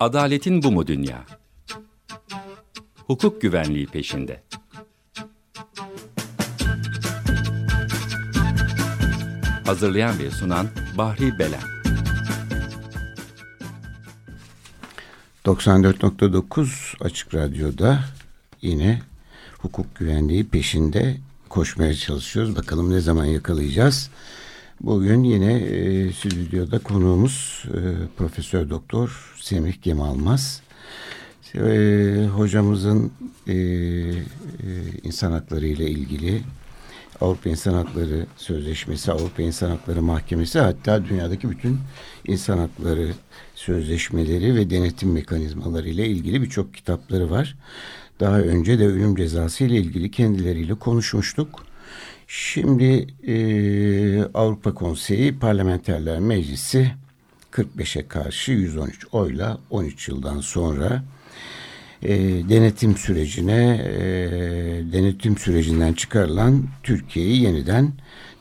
Adaletin bu mu dünya? Hukuk güvenliği peşinde. Hazırlayan ve sunan Bahri Belen. 94.9 Açık Radyo'da yine hukuk güvenliği peşinde koşmaya çalışıyoruz. Bakalım ne zaman yakalayacağız. Bugün yine e, stüdyoda konuğumuz e, Profesör Doktor Semih Gemalmaz. E, hocamızın e, e, insan hakları ile ilgili Avrupa İnsan Hakları Sözleşmesi, Avrupa İnsan Hakları Mahkemesi hatta dünyadaki bütün insan hakları sözleşmeleri ve denetim mekanizmaları ile ilgili birçok kitapları var. Daha önce de ölüm cezası ile ilgili kendileriyle konuşmuştuk. Şimdi e, Avrupa Konseyi Parlamenterler Meclisi 45'e karşı 113 oyla 13 yıldan sonra e, denetim sürecine e, denetim sürecinden çıkarılan Türkiye'yi yeniden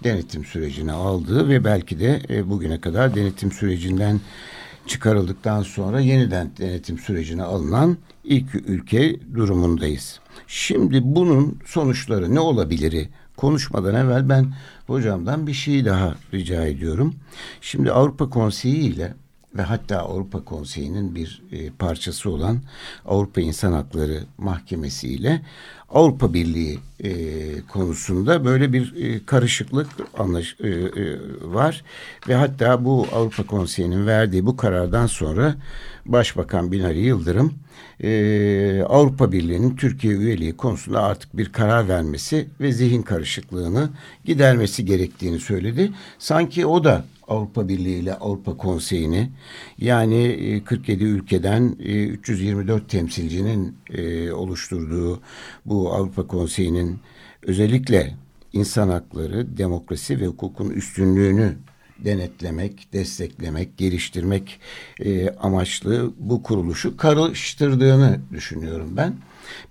denetim sürecine aldığı ve belki de e, bugüne kadar denetim sürecinden çıkarıldıktan sonra yeniden denetim sürecine alınan ilk ülke durumundayız. Şimdi bunun sonuçları ne olabilir? Konuşmadan evvel ben hocamdan bir şey daha rica ediyorum. Şimdi Avrupa Konseyi ile ve hatta Avrupa Konseyi'nin bir e, parçası olan Avrupa İnsan Hakları Mahkemesi ile Avrupa Birliği e, konusunda böyle bir e, karışıklık anlaş e, e, var ve hatta bu Avrupa Konseyi'nin verdiği bu karardan sonra Başbakan Binali Yıldırım e, Avrupa Birliği'nin Türkiye üyeliği konusunda artık bir karar vermesi ve zihin karışıklığını gidermesi gerektiğini söyledi. Sanki o da Avrupa Birliği ile Avrupa Konseyi'ni yani 47 e, ülkeden 324 e, temsilcinin e, oluşturduğu bu Avrupa Konseyi'nin özellikle insan hakları, demokrasi ve hukukun üstünlüğünü denetlemek, desteklemek, geliştirmek amaçlı bu kuruluşu karıştırdığını düşünüyorum ben.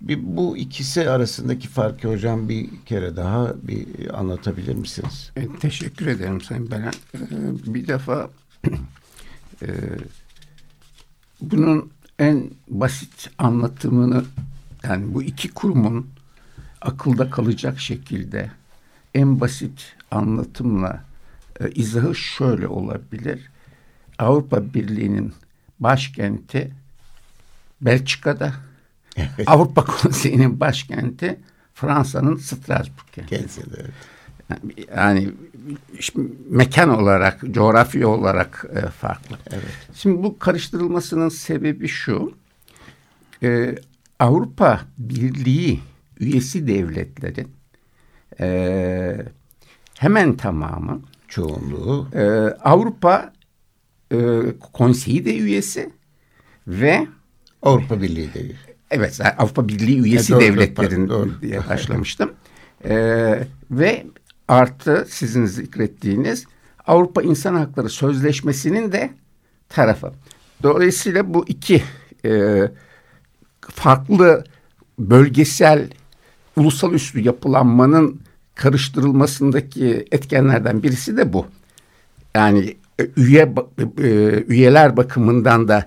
Bir, bu ikisi arasındaki farkı hocam bir kere daha bir anlatabilir misiniz? E, teşekkür ederim Sayın Belen. E, bir defa e, bunun en basit anlatımını yani bu iki kurumun akılda kalacak şekilde en basit anlatımla e, izahı şöyle olabilir. Avrupa Birliği'nin başkenti Belçika'da Evet. Avrupa Konseyi'nin başkenti Fransa'nın Strasbourg kenti. Evet. Yani mekan olarak, coğrafi olarak e, farklı. Evet. Şimdi bu karıştırılmasının sebebi şu. E, Avrupa Birliği üyesi devletlerin e, hemen tamamı çoğunluğu e, Avrupa e, Konseyi de üyesi ve Avrupa Birliği de üyesi. Evet Avrupa Birliği üyesi e, doğru, devletlerin doğru, diye başlamıştım. ee, ve artı sizin zikrettiğiniz Avrupa İnsan Hakları Sözleşmesi'nin de tarafı. Dolayısıyla bu iki e, farklı bölgesel ulusal üstü yapılanmanın karıştırılmasındaki etkenlerden birisi de bu. Yani e, üye e, üyeler bakımından da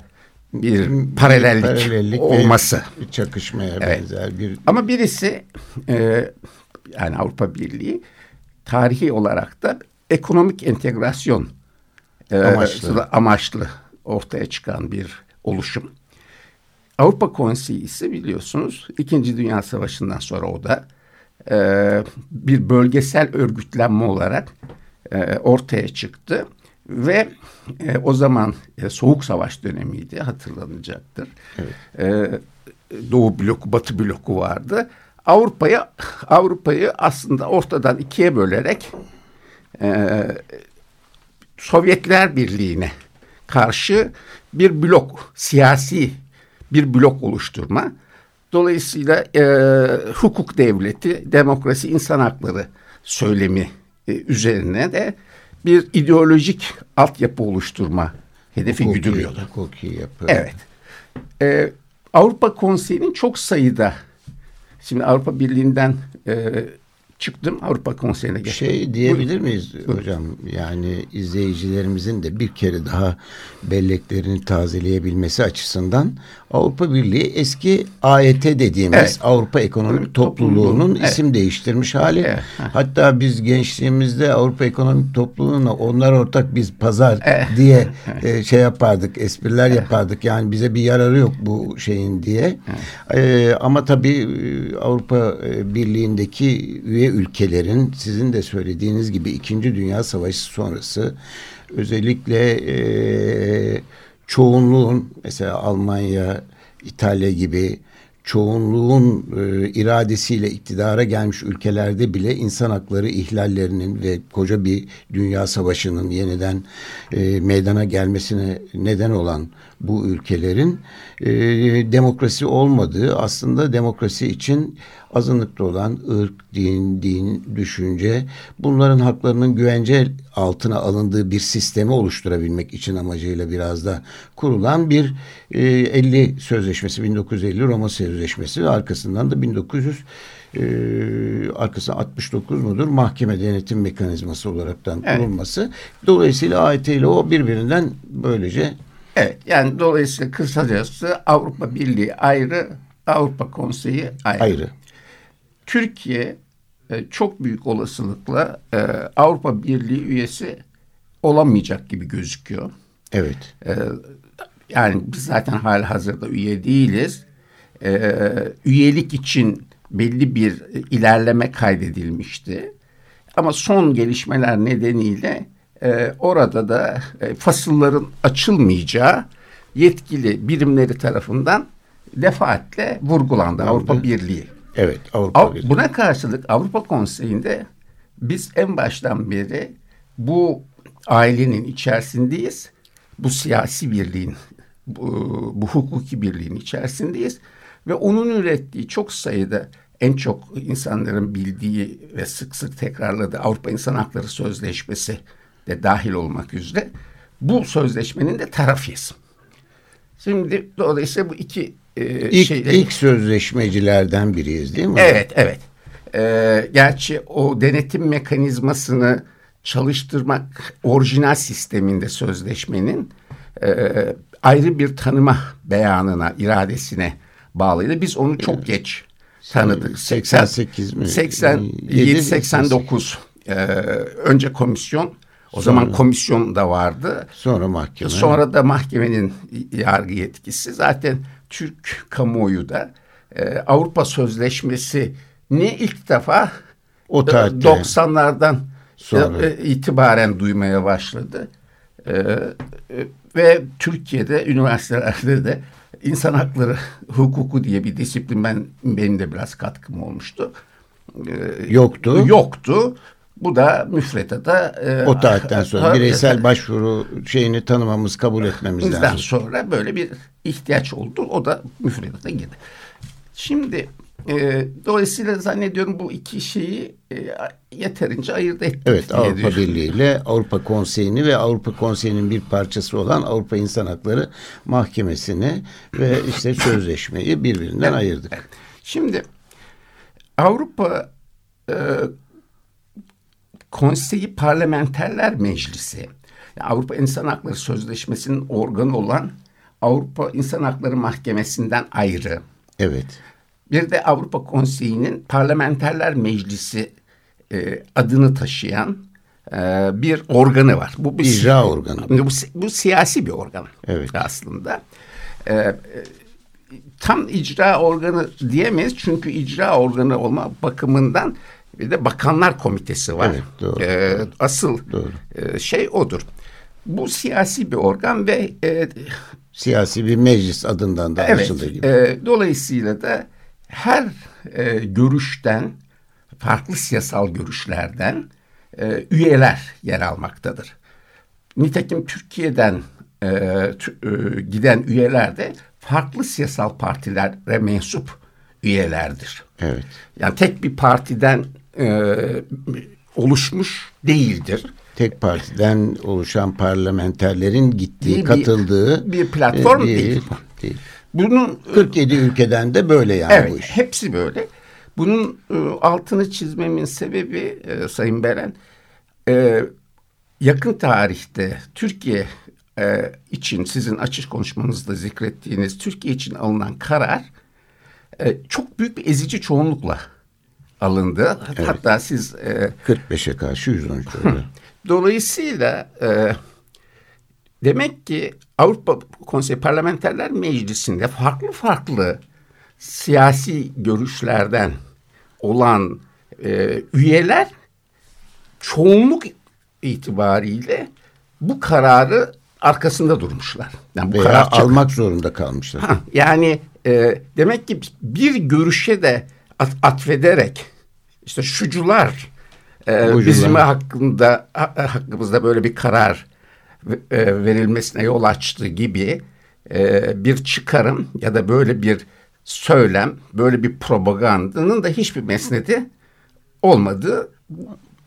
bir paralellik, paralellik olması. Bir çakışmaya evet. benzer bir... Ama birisi e, yani Avrupa Birliği tarihi olarak da ekonomik entegrasyon e, amaçlı. amaçlı ortaya çıkan bir oluşum. Avrupa Konseyi ise biliyorsunuz İkinci Dünya Savaşı'ndan sonra o da e, bir bölgesel örgütlenme olarak e, ortaya çıktı. Ve e, o zaman e, Soğuk Savaş dönemiydi hatırlanacaktır. Evet. E, Doğu bloku, Batı bloku vardı. Avrupa'yı Avrupa'yı aslında ortadan ikiye bölerek e, Sovyetler Birliği'ne karşı bir blok, siyasi bir blok oluşturma. Dolayısıyla e, hukuk devleti, demokrasi, insan hakları söylemi e, üzerine de bir ideolojik altyapı oluşturma hedefi hukuki, güdülüyordu. Hukuki yapı. Evet. Ee, Avrupa Konseyi'nin çok sayıda şimdi Avrupa Birliği'nden e, çıktım Avrupa Konseyi'ne geçtim. Şey diyebilir miyiz Buyurun. hocam? Yani izleyicilerimizin de bir kere daha belleklerini tazeleyebilmesi açısından Avrupa Birliği eski AET dediğimiz evet. Avrupa Ekonomik Topluluğu'nun evet. isim değiştirmiş hali. Evet. Hatta biz gençliğimizde Avrupa Ekonomik Topluluğu'na onlar ortak biz pazar evet. diye e, şey yapardık, espriler evet. yapardık. Yani bize bir yararı yok bu şeyin diye. Evet. E, ama tabii e, Avrupa e, Birliği'ndeki üye ülkelerin sizin de söylediğiniz gibi İkinci Dünya Savaşı sonrası özellikle e, çoğunluğun mesela Almanya, İtalya gibi çoğunluğun e, iradesiyle iktidara gelmiş ülkelerde bile insan hakları ihlallerinin ve koca bir dünya savaşının yeniden e, meydana gelmesine neden olan bu ülkelerin e, demokrasi olmadığı aslında demokrasi için azınlıkta olan ırk, din, din, düşünce bunların haklarının güvence altına alındığı bir sistemi oluşturabilmek için amacıyla biraz da kurulan bir e, 50 sözleşmesi 1950 Roma Sözleşmesi arkasından da 1900 e, arkasında 69 mudur mahkeme denetim mekanizması olaraktan kurulması. Evet. Dolayısıyla AYT ile o birbirinden böylece Evet yani dolayısıyla kısacası Avrupa Birliği ayrı, Avrupa Konseyi ayrı. ayrı. Türkiye e, çok büyük olasılıkla e, Avrupa Birliği üyesi olamayacak gibi gözüküyor. Evet. E, yani biz zaten hala hazırda üye değiliz. üyelik için belli bir ilerleme kaydedilmişti. Ama son gelişmeler nedeniyle orada da fasılların açılmayacağı yetkili birimleri tarafından defaatle vurgulandı Avrupa Birliği. Evet Avrupa Av, Buna karşılık Avrupa Konseyi'nde biz en baştan beri bu ailenin içerisindeyiz. Bu siyasi birliğin, bu, bu hukuki birliğin içerisindeyiz. Ve onun ürettiği çok sayıda en çok insanların bildiği ve sık sık tekrarladığı Avrupa İnsan Hakları Sözleşmesi de dahil olmak üzere bu sözleşmenin de tarafıyız. Şimdi dolayısıyla bu iki e, ilk, şeyle... ilk sözleşmecilerden biriyiz değil mi? Evet, evet. E, gerçi o denetim mekanizmasını çalıştırmak orijinal sisteminde sözleşmenin e, ayrı bir tanıma beyanına, iradesine bağlıydı. Biz onu çok geç tanıdık. 88 mi? 87 89 e, önce komisyon o Sonra, zaman komisyon da vardı. Sonra mahkeme. Sonra da mahkemenin yargı yetkisi. Zaten Türk kamuoyu da e, Avrupa Sözleşmesi ne ilk defa o 90'lardan e, sonra e, itibaren duymaya başladı. E, e, ve Türkiye'de üniversitelerde de insan hakları hukuku diye bir disiplin ben benim de biraz katkım olmuştu. E, yoktu. Yoktu. Bu da müfredata e, o tarihten sonra bireysel başvuru şeyini tanımamız, kabul etmemiz lazım. sonra böyle bir ihtiyaç oldu. O da müfredata girdi. Şimdi e, dolayısıyla zannediyorum bu iki şeyi e, yeterince ayırt ettik. Evet Avrupa. Birliği ile Avrupa Konseyi'ni ve Avrupa Konseyi'nin bir parçası olan Avrupa İnsan Hakları Mahkemesi'ni ve işte sözleşmeyi birbirinden evet, ayırdık. Evet. Şimdi Avrupa e, Konseyi Parlamenterler Meclisi Avrupa İnsan Hakları Sözleşmesi'nin organı olan Avrupa İnsan Hakları Mahkemesi'nden ayrı. Evet. Bir de Avrupa Konseyi'nin Parlamenterler Meclisi e, adını taşıyan e, bir organı var. Bu bir icra organı. Bu, bu siyasi bir organ evet. aslında. E, e, tam icra organı diyemeyiz çünkü icra organı olma bakımından bir de bakanlar komitesi var. Evet, doğru, ee, asıl doğru. E, şey odur. Bu siyasi bir organ ve e, siyasi bir meclis adından da evet, anlaşıldığı gibi. E, dolayısıyla da her e, görüşten farklı siyasal görüşlerden e, üyeler yer almaktadır. Nitekim Türkiye'den e, e, giden üyeler de farklı siyasal partilere mensup üyelerdir. Evet. Yani tek bir partiden e, oluşmuş değildir. Tek partiden oluşan parlamenterlerin gittiği, bir, katıldığı bir platform e, değil. değil. Bunun 47 ülkeden de böyle yani evet, bu iş. Hepsi böyle. Bunun e, altını çizmemin sebebi e, Sayın Beren, e, yakın tarihte Türkiye e, için sizin açış konuşmanızda zikrettiğiniz Türkiye için alınan karar e, çok büyük bir ezici çoğunlukla alındı. Evet. Hatta siz... E, 45'e karşı 113 öyle. Dolayısıyla e, demek ki Avrupa Konseyi Parlamenterler Meclisi'nde farklı farklı siyasi görüşlerden olan e, üyeler çoğunluk itibariyle bu kararı arkasında durmuşlar. Yani bu Veya karar almak zorunda kalmışlar. Ha, yani e, demek ki bir görüşe de at, atfederek işte şucular e, bizim hakkında hakkımızda böyle bir karar e, verilmesine yol açtı gibi e, bir çıkarım ya da böyle bir söylem, böyle bir propagandanın da hiçbir mesnedi olmadığı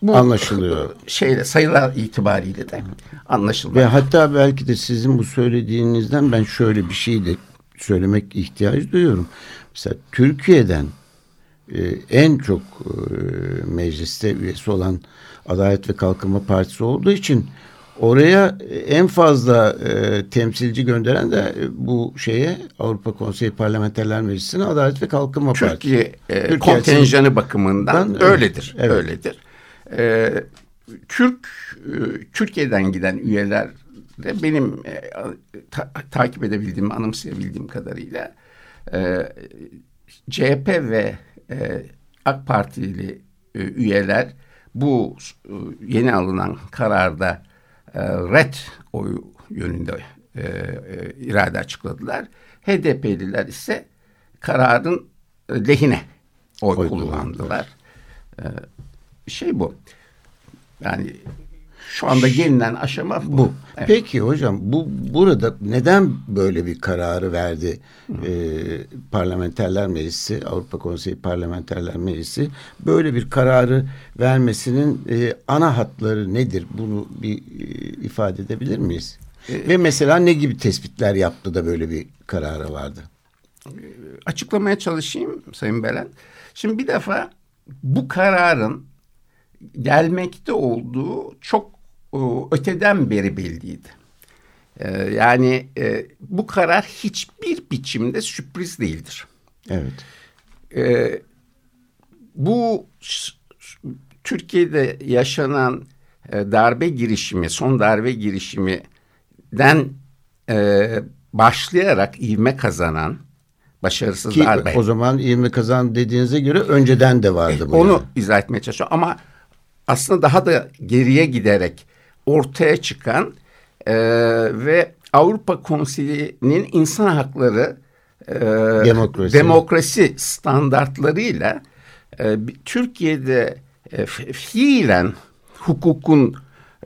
bu anlaşılıyor. Şeyle sayılar itibariyle de anlaşılıyor. Ve hatta belki de sizin bu söylediğinizden ben şöyle bir şey de söylemek ihtiyacı duyuyorum. Mesela Türkiye'den e, en çok e, mecliste üyesi olan Adalet ve Kalkınma Partisi olduğu için oraya en fazla e, temsilci gönderen de bu şeye Avrupa Konseyi Parlamenterler Meclisi'ne Adalet ve Kalkınma Türkiye, Partisi. E, Türkiye kontenjanı bakımından öyledir. Evet. Öyledir. E, Türk e, Türkiye'den giden üyeler de benim e, ta, takip edebildiğim, anımsayabildiğim kadarıyla e, CHP ve e, AK Partili e, üyeler bu e, yeni alınan kararda e, red oyu yönünde e, e, irade açıkladılar. HDP'liler ise kararın e, lehine oy, oy kullandılar. E, şey bu. Yani şu anda gelinen aşama bu. bu. Evet. Peki hocam bu burada neden böyle bir kararı verdi e, Parlamenterler Meclisi, Avrupa Konseyi Parlamenterler Meclisi böyle bir kararı vermesinin e, ana hatları nedir? Bunu bir e, ifade edebilir miyiz? E, Ve mesela ne gibi tespitler yaptı da böyle bir karara vardı? Açıklamaya çalışayım Sayın Belen. Şimdi bir defa bu kararın gelmekte olduğu çok öteden beri belliydi. Ee, yani e, bu karar hiçbir biçimde sürpriz değildir. Evet. Ee, bu Türkiye'de yaşanan e, darbe girişimi, son darbe girişiminden e, başlayarak ivme kazanan başarısız Ki, darbe. O zaman ivme kazan dediğinize göre önceden de vardı bu. Onu yani. izah etmeye çalışıyorum ama aslında daha da geriye giderek ortaya çıkan e, ve Avrupa Konseyi'nin insan hakları e, demokrasi. demokrasi standartlarıyla e, Türkiye'de e, fiilen hukukun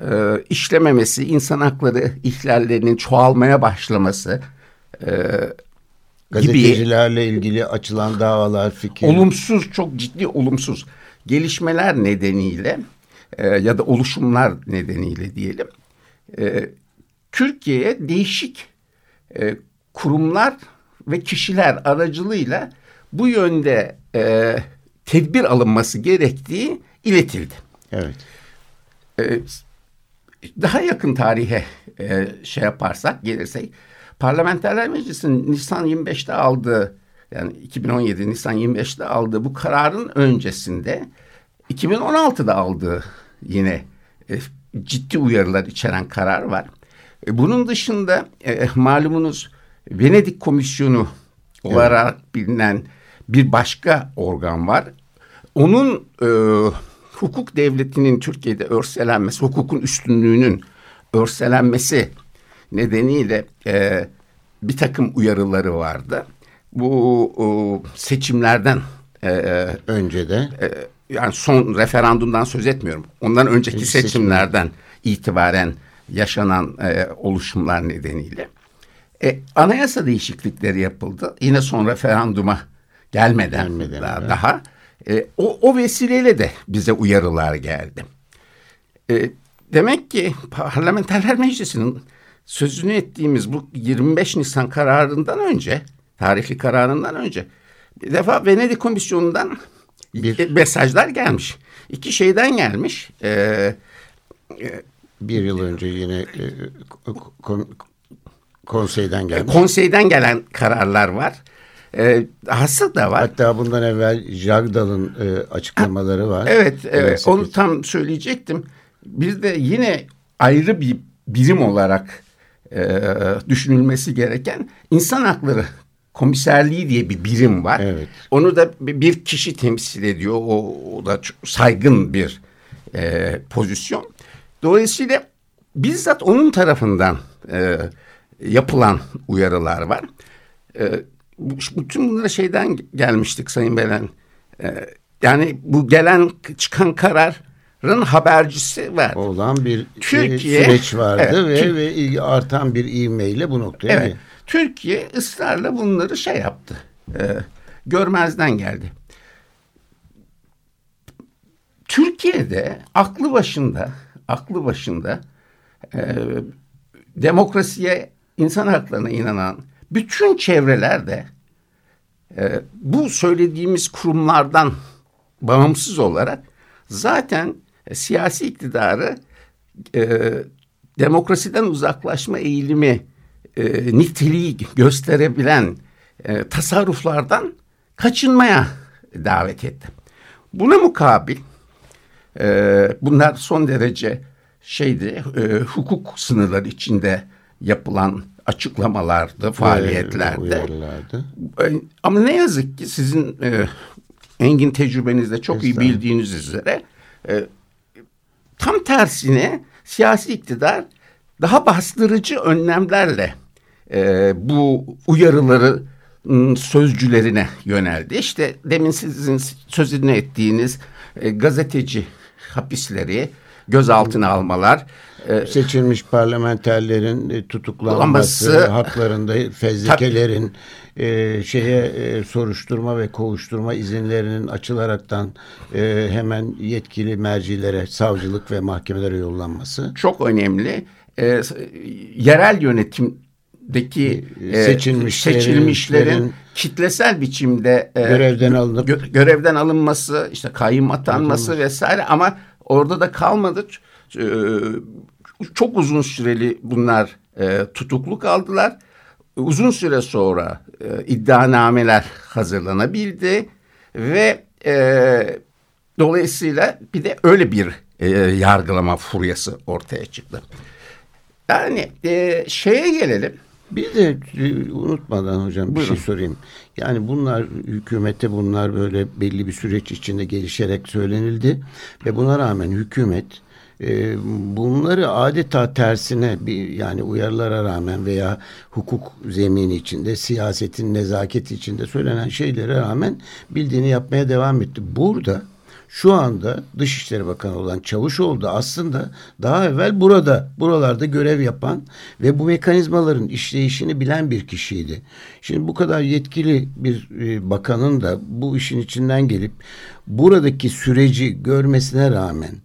e, işlememesi, insan hakları ihlallerinin çoğalmaya başlaması e, Gazetecilerle gibi, ilgili açılan davalar, fikir. Olumsuz, çok ciddi olumsuz gelişmeler nedeniyle e, ya da oluşumlar nedeniyle diyelim e, Türkiye'ye değişik e, kurumlar ve kişiler aracılığıyla bu yönde e, tedbir alınması gerektiği iletildi. Evet. E, daha yakın tarihe e, şey yaparsak gelirsek Parlamenterler Meclisi'nin Nisan 25'te aldığı yani 2017 Nisan 25'te aldığı bu kararın öncesinde 2016'da aldığı yine e, ciddi uyarılar içeren karar var. E, bunun dışında e, malumunuz Venedik Komisyonu olarak evet. bilinen bir başka organ var. Onun e, hukuk devletinin Türkiye'de örselenmesi, hukukun üstünlüğünün örselenmesi nedeniyle e, bir takım uyarıları vardı. Bu o, seçimlerden e, e önce de e, yani son referandumdan söz etmiyorum. Ondan önceki İlk seçimlerden seçim. itibaren yaşanan e, oluşumlar nedeniyle. E, anayasa değişiklikleri yapıldı. Yine son referanduma gelmeden, gelmeden daha, evet. daha e, o, o vesileyle de bize uyarılar geldi. E, demek ki Parlamenterler Meclisi'nin sözünü ettiğimiz bu 25 Nisan kararından önce, tarihli kararından önce bir defa Venedik Komisyonu'ndan bir, mesajlar gelmiş. İki şeyden gelmiş. Ee, bir yıl önce yine e, kon, konseyden gelmiş. Konseyden gelen kararlar var. E, hası da var. Hatta bundan evvel Jagdal'ın e, açıklamaları var. Evet, evet onu tam söyleyecektim. Bir de yine ayrı bir birim olarak e, düşünülmesi gereken insan hakları komiserliği diye bir birim var. Evet. Onu da bir kişi temsil ediyor. O, o da saygın bir e, pozisyon. Dolayısıyla bizzat onun tarafından e, yapılan uyarılar var. E, bütün bunlara şeyden gelmiştik Sayın Belen. E, yani bu gelen çıkan kararın habercisi var. Olan bir Türkiye, süreç vardı evet, ve, ve artan bir ivmeyle bu noktaya evet, Türkiye ısrarla bunları şey yaptı. E, görmezden geldi. Türkiye'de aklı başında aklı başında e, demokrasiye insan haklarına inanan bütün çevrelerde e, bu söylediğimiz kurumlardan bağımsız olarak zaten e, siyasi iktidarı e, demokrasiden uzaklaşma eğilimi e, niteliği gösterebilen e, tasarruflardan kaçınmaya davet etti. Buna mukabil e, bunlar son derece şeydi e, hukuk sınırları içinde yapılan açıklamalardı, faaliyetlerdi. E, ama ne yazık ki sizin e, engin tecrübenizde çok iyi bildiğiniz üzere e, tam tersine siyasi iktidar daha bastırıcı önlemlerle e, bu uyarıları sözcülerine yöneldi. İşte demin sizin sözünü ettiğiniz e, gazeteci hapisleri, gözaltına almalar. E, Seçilmiş parlamenterlerin e, tutuklanması, haklarında fezlekelerin e, şeye e, soruşturma ve kovuşturma izinlerinin açılaraktan e, hemen yetkili mercilere, savcılık ve mahkemelere yollanması. Çok önemli. E, yerel yönetim deki e, seçilmişlerin, seçilmişlerin kitlesel biçimde e, görevden alınıp gö görevden alınması, işte kayyum atanması Atılmış. vesaire ama orada da kalmadı. E, çok uzun süreli bunlar e, tutuklu kaldılar. Uzun süre sonra iddianameler hazırlanabildi ve dolayısıyla bir de öyle bir yargılama furyası ortaya çıktı. Yani e, şeye gelelim. Bir de e, unutmadan hocam bir Buyurun. şey sorayım. Yani bunlar hükümete bunlar böyle belli bir süreç içinde gelişerek söylenildi ve buna rağmen hükümet e, bunları adeta tersine bir yani uyarılara rağmen veya hukuk zemini içinde siyasetin nezaketi içinde söylenen şeylere rağmen bildiğini yapmaya devam etti. Burada şu anda Dışişleri Bakanı olan Çavuşoğlu da aslında daha evvel burada, buralarda görev yapan ve bu mekanizmaların işleyişini bilen bir kişiydi. Şimdi bu kadar yetkili bir e, bakanın da bu işin içinden gelip buradaki süreci görmesine rağmen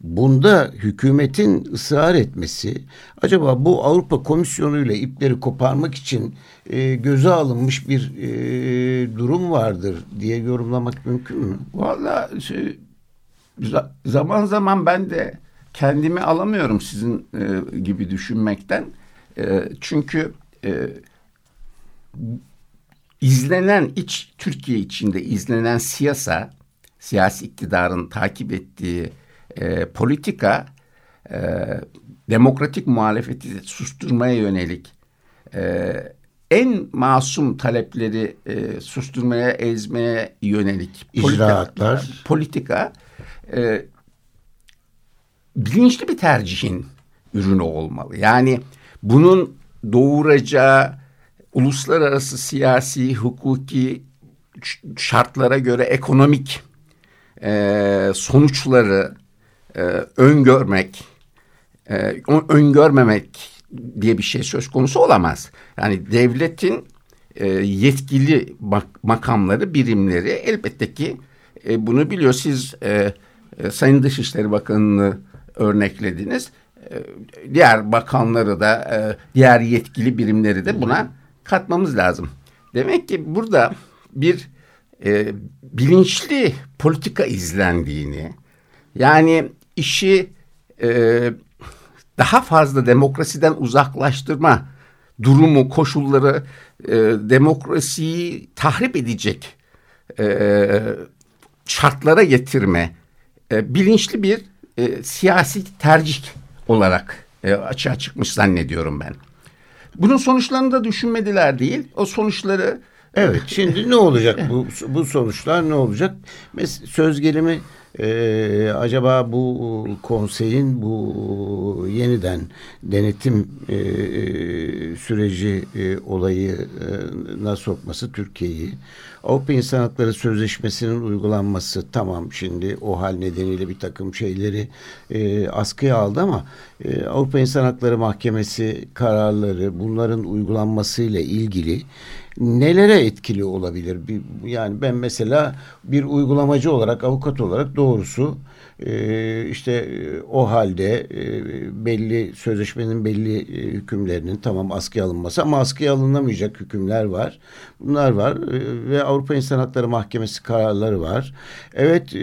bunda hükümetin ısrar etmesi acaba bu Avrupa Komisyonu ile ipleri koparmak için e, göze alınmış bir e, durum vardır diye yorumlamak mümkün mü? Valla şey, zaman zaman ben de kendimi alamıyorum sizin e, gibi düşünmekten. E, çünkü e, izlenen iç Türkiye içinde izlenen siyasa, siyasi iktidarın takip ettiği e, politika e, demokratik muhalefeti susturmaya yönelik e, en masum talepleri e, susturmaya, ezmeye yönelik icraatlar, politika, e, bilinçli bir tercihin ürünü olmalı. Yani bunun doğuracağı uluslararası siyasi, hukuki şartlara göre ekonomik e, sonuçları e, öngörmek, e, öngörmemek diye bir şey söz konusu olamaz. Yani devletin e, yetkili mak makamları, birimleri elbette ki e, bunu biliyor. Siz e, e, Sayın Dışişleri Bakanı'nı örneklediniz. E, diğer bakanları da, e, diğer yetkili birimleri de buna katmamız lazım. Demek ki burada bir e, bilinçli politika izlendiğini yani işi e, daha fazla demokrasiden uzaklaştırma durumu, koşulları e, demokrasiyi tahrip edecek e, şartlara getirme e, bilinçli bir e, siyasi tercih olarak e, açığa çıkmış zannediyorum ben. Bunun sonuçlarını da düşünmediler değil. O sonuçları Evet şimdi ne olacak bu bu sonuçlar ne olacak? Mes söz gelimi e, acaba bu konseyin bu yeniden denetim e, süreci e, olayına sokması Türkiye'yi Avrupa İnsan Hakları Sözleşmesi'nin uygulanması tamam şimdi o hal nedeniyle bir takım şeyleri e, askıya aldı ama e, Avrupa İnsan Hakları Mahkemesi kararları bunların uygulanmasıyla ilgili nelere etkili olabilir? Bir, yani ben mesela bir uygulamacı olarak, avukat olarak doğrusu e, işte e, o halde e, belli sözleşmenin belli e, hükümlerinin tamam askıya alınması ama askıya alınamayacak hükümler var. Bunlar var ve Avrupa İnsan Hakları Mahkemesi kararları var. Evet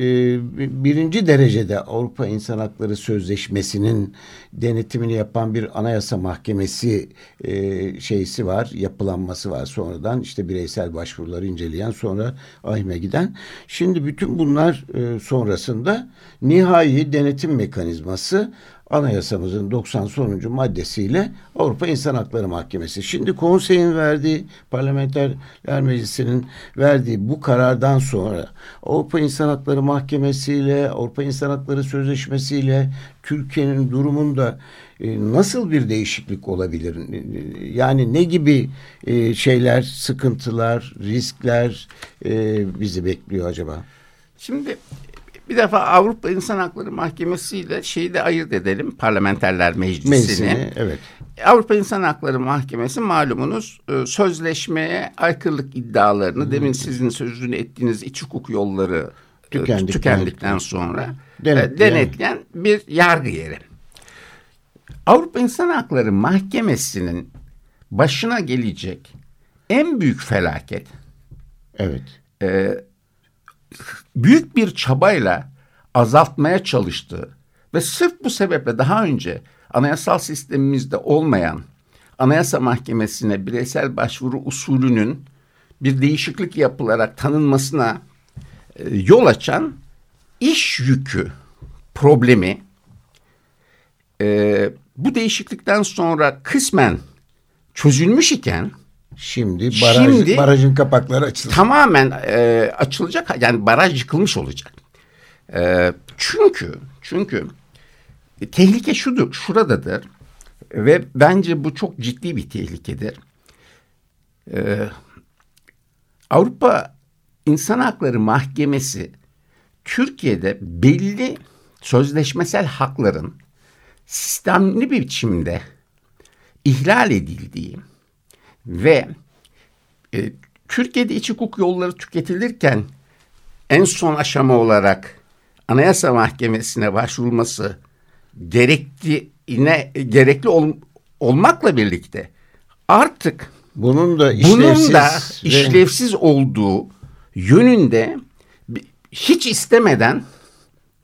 birinci derecede Avrupa İnsan Hakları Sözleşmesi'nin denetimini yapan bir anayasa mahkemesi e, şeysi var, yapılanması var sonradan işte bireysel başvuruları inceleyen sonra AİHM'e giden. Şimdi bütün bunlar sonrasında nihai denetim mekanizması anayasamızın 90 sonuncu maddesiyle Avrupa İnsan Hakları Mahkemesi. Şimdi konseyin verdiği, parlamenterler meclisinin verdiği bu karardan sonra Avrupa İnsan Hakları Mahkemesi ile Avrupa İnsan Hakları Sözleşmesi ile Türkiye'nin durumunda e, nasıl bir değişiklik olabilir? Yani ne gibi e, şeyler, sıkıntılar, riskler e, bizi bekliyor acaba? Şimdi bir defa Avrupa İnsan Hakları Mahkemesi ile şeyi de ayırt edelim. Parlamenterler Meclisi'ni. Meclisini, evet. Avrupa İnsan Hakları Mahkemesi malumunuz e, sözleşmeye aykırılık iddialarını hmm. demin sizin sözünü ettiğiniz iç hukuk yolları e, tükendikten, tükendikten sonra e, denetleyen. denetleyen bir yargı yeri. Avrupa İnsan Hakları Mahkemesi'nin başına gelecek en büyük felaket evet. E, büyük bir çabayla azaltmaya çalıştığı ve sırf bu sebeple daha önce anayasal sistemimizde olmayan Anayasa Mahkemesi'ne bireysel başvuru usulünün bir değişiklik yapılarak tanınmasına e, yol açan iş yükü problemi e, bu değişiklikten sonra kısmen çözülmüş iken Şimdi baraj, Şimdi, barajın kapakları açılacak. Tamamen e, açılacak. Yani baraj yıkılmış olacak. E, çünkü çünkü tehlike şudur, şuradadır ve bence bu çok ciddi bir tehlikedir. E, Avrupa İnsan Hakları Mahkemesi Türkiye'de belli sözleşmesel hakların sistemli bir biçimde ihlal edildiği ve e, Türkiye'de iç hukuk yolları tüketilirken en son aşama olarak Anayasa Mahkemesi'ne başvurulması gerektiğine gerekli ol, olmakla birlikte artık bunun da işlevsiz, bunun da işlevsiz olduğu yönünde hiç istemeden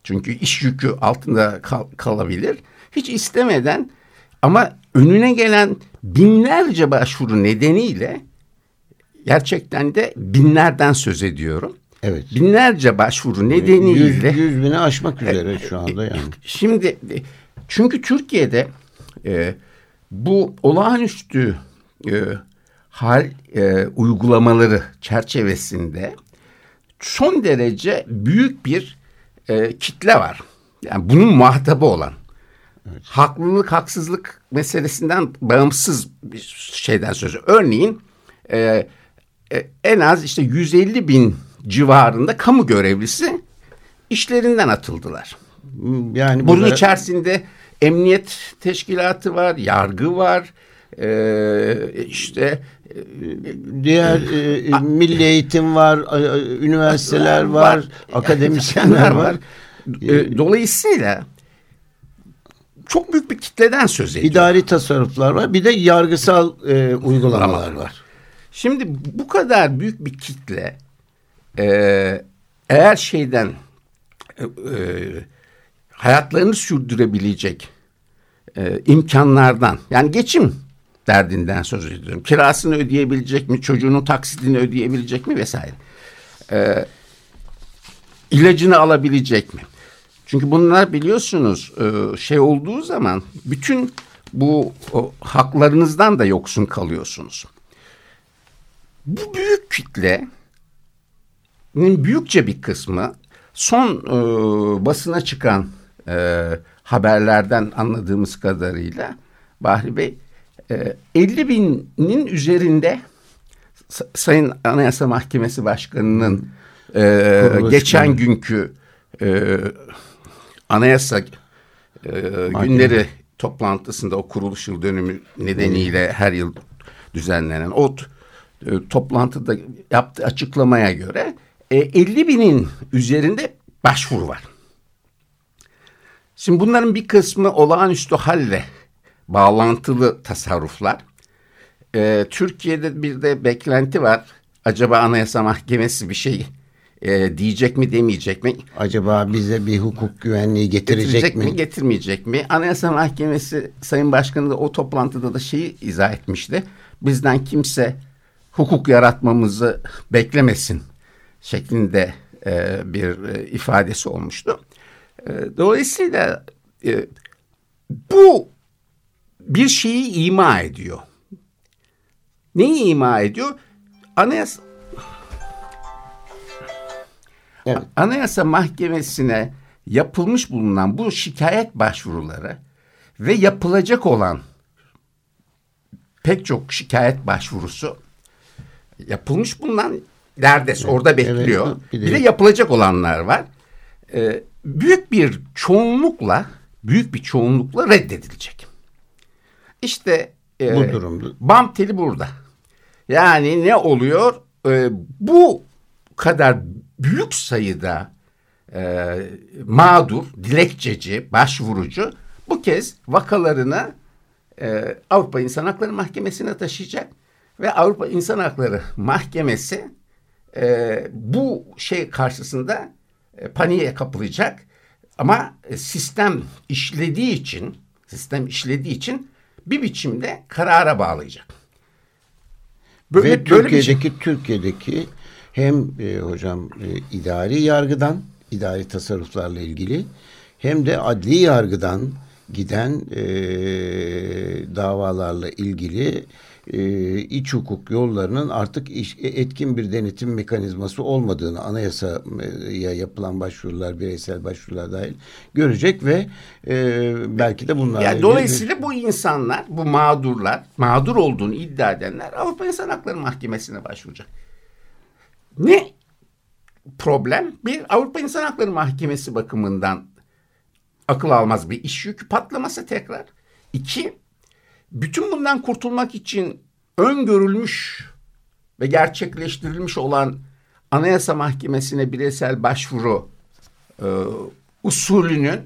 çünkü iş yükü altında kal, kalabilir. Hiç istemeden ama önüne gelen binlerce başvuru nedeniyle gerçekten de binlerden söz ediyorum. Evet. Binlerce başvuru nedeniyle. Yüz, yüz bini aşmak üzere şu anda yani. Şimdi çünkü Türkiye'de e, bu olağanüstü e, hal e, uygulamaları çerçevesinde son derece büyük bir e, kitle var. Yani bunun muhatabı olan. Evet. Haklılık, haksızlık meselesinden bağımsız bir şeyden söz. Örneğin e, e, en az işte 150 bin civarında kamu görevlisi işlerinden atıldılar. Yani bunun burada... içerisinde emniyet teşkilatı var, yargı var, e, işte e, diğer e, milli eğitim var, üniversiteler var, var akademisyenler var. E, dolayısıyla çok büyük bir kitleden söz ediyor. İdari tasarruflar var. Bir de yargısal e, uygulamalar var. Şimdi bu kadar büyük bir kitle e, eğer şeyden e, e, hayatlarını sürdürebilecek e, imkanlardan yani geçim derdinden söz ediyorum. Kirasını ödeyebilecek mi, çocuğunun taksidini ödeyebilecek mi vesaire. E, ilacını alabilecek mi? Çünkü bunlar biliyorsunuz e, şey olduğu zaman bütün bu o, haklarınızdan da yoksun kalıyorsunuz. Bu büyük kitlenin büyükçe bir kısmı son e, basına çıkan e, haberlerden anladığımız kadarıyla Bahri Bey e, 50 binin üzerinde Sayın Anayasa Mahkemesi Başkanı'nın e, geçen günkü e, anayasa e, günleri toplantısında o kuruluş yıl dönümü nedeniyle her yıl düzenlenen o e, toplantıda yaptığı açıklamaya göre e, 50 binin üzerinde başvuru var. Şimdi bunların bir kısmı olağanüstü halle bağlantılı tasarruflar. E, Türkiye'de bir de beklenti var. Acaba Anayasa Mahkemesi bir şey e, diyecek mi demeyecek mi? Acaba bize bir hukuk güvenliği getirecek, getirecek mi? mi? Getirmeyecek mi? Anayasa Mahkemesi Sayın Başkanı da o toplantıda da şeyi izah etmişti. Bizden kimse hukuk yaratmamızı beklemesin şeklinde e, bir e, ifadesi olmuştu. E, dolayısıyla e, bu bir şeyi ima ediyor. Neyi ima ediyor? Anayasa Evet. Anayasa Mahkemesi'ne yapılmış bulunan bu şikayet başvuruları ve yapılacak olan pek çok şikayet başvurusu yapılmış bulunan derdest orada bekliyor. Evet, bir bir, de- yapılacak olanlar var. Ee, büyük bir çoğunlukla büyük bir çoğunlukla reddedilecek. İşte e, Bu durumda. bam teli burada. Yani ne oluyor? Ee, bu kadar büyük sayıda e, mağdur, dilekçeci, başvurucu bu kez vakalarını e, Avrupa İnsan Hakları Mahkemesi'ne taşıyacak ve Avrupa İnsan Hakları Mahkemesi e, bu şey karşısında e, paniğe kapılacak ama e, sistem işlediği için sistem işlediği için bir biçimde karara bağlayacak. Ve bir şey- Türkiye'deki Türkiye'deki hem e, hocam e, idari yargıdan idari tasarruflarla ilgili hem de adli yargıdan giden e, davalarla ilgili e, iç hukuk yollarının artık iş- e, etkin bir denetim mekanizması olmadığını anayasaya yapılan başvurular bireysel başvurular dahil görecek ve e, belki de bunlarla Yani dolayısıyla bu insanlar, bu mağdurlar, mağdur olduğunu iddia edenler Avrupa İnsan Hakları Mahkemesi'ne başvuracak. Ne problem? Bir Avrupa İnsan Hakları Mahkemesi bakımından akıl almaz bir iş yükü patlaması tekrar. İki, bütün bundan kurtulmak için öngörülmüş ve gerçekleştirilmiş olan Anayasa Mahkemesi'ne bireysel başvuru e, usulünün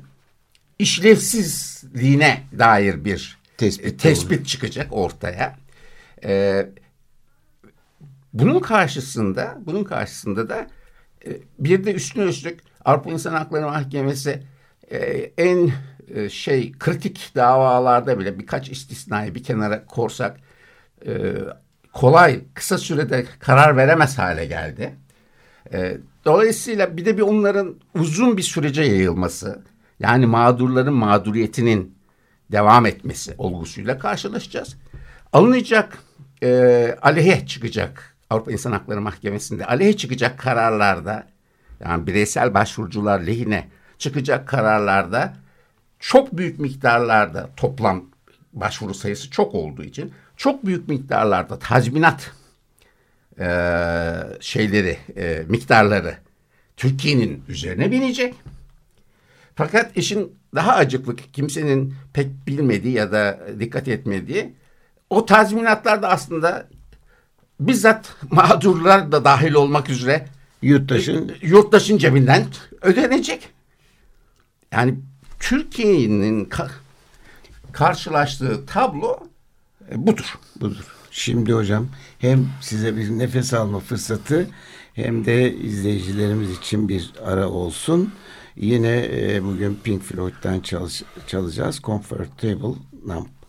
işlevsizliğine dair bir Tespit e, tespit çıkacak ortaya. E, bunun karşısında bunun karşısında da e, bir de üstüne üstlük Avrupa İnsan Hakları Mahkemesi e, en e, şey kritik davalarda bile birkaç istisnayı bir kenara korsak kolay kısa sürede karar veremez hale geldi. Dolayısıyla bir de bir onların uzun bir sürece yayılması yani mağdurların mağduriyetinin devam etmesi olgusuyla karşılaşacağız. Alınacak e, aleyhe çıkacak Avrupa İnsan Hakları Mahkemesi'nde aleyhe çıkacak kararlarda yani bireysel başvurucular lehine çıkacak kararlarda çok büyük miktarlarda toplam başvuru sayısı çok olduğu için çok büyük miktarlarda tazminat e, şeyleri e, miktarları Türkiye'nin üzerine binecek. Fakat işin daha acıklı kimsenin pek bilmediği ya da dikkat etmediği o tazminatlar da aslında bizzat mağdurlar da dahil olmak üzere yurttaşın yurttaşın cebinden ödenecek. Yani Türkiye'nin ka- karşılaştığı tablo e, budur. budur. Şimdi hocam hem size bir nefes alma fırsatı hem de izleyicilerimiz için bir ara olsun. Yine e, bugün Pink Floyd'dan çalış, çalacağız. Comfortable Numb.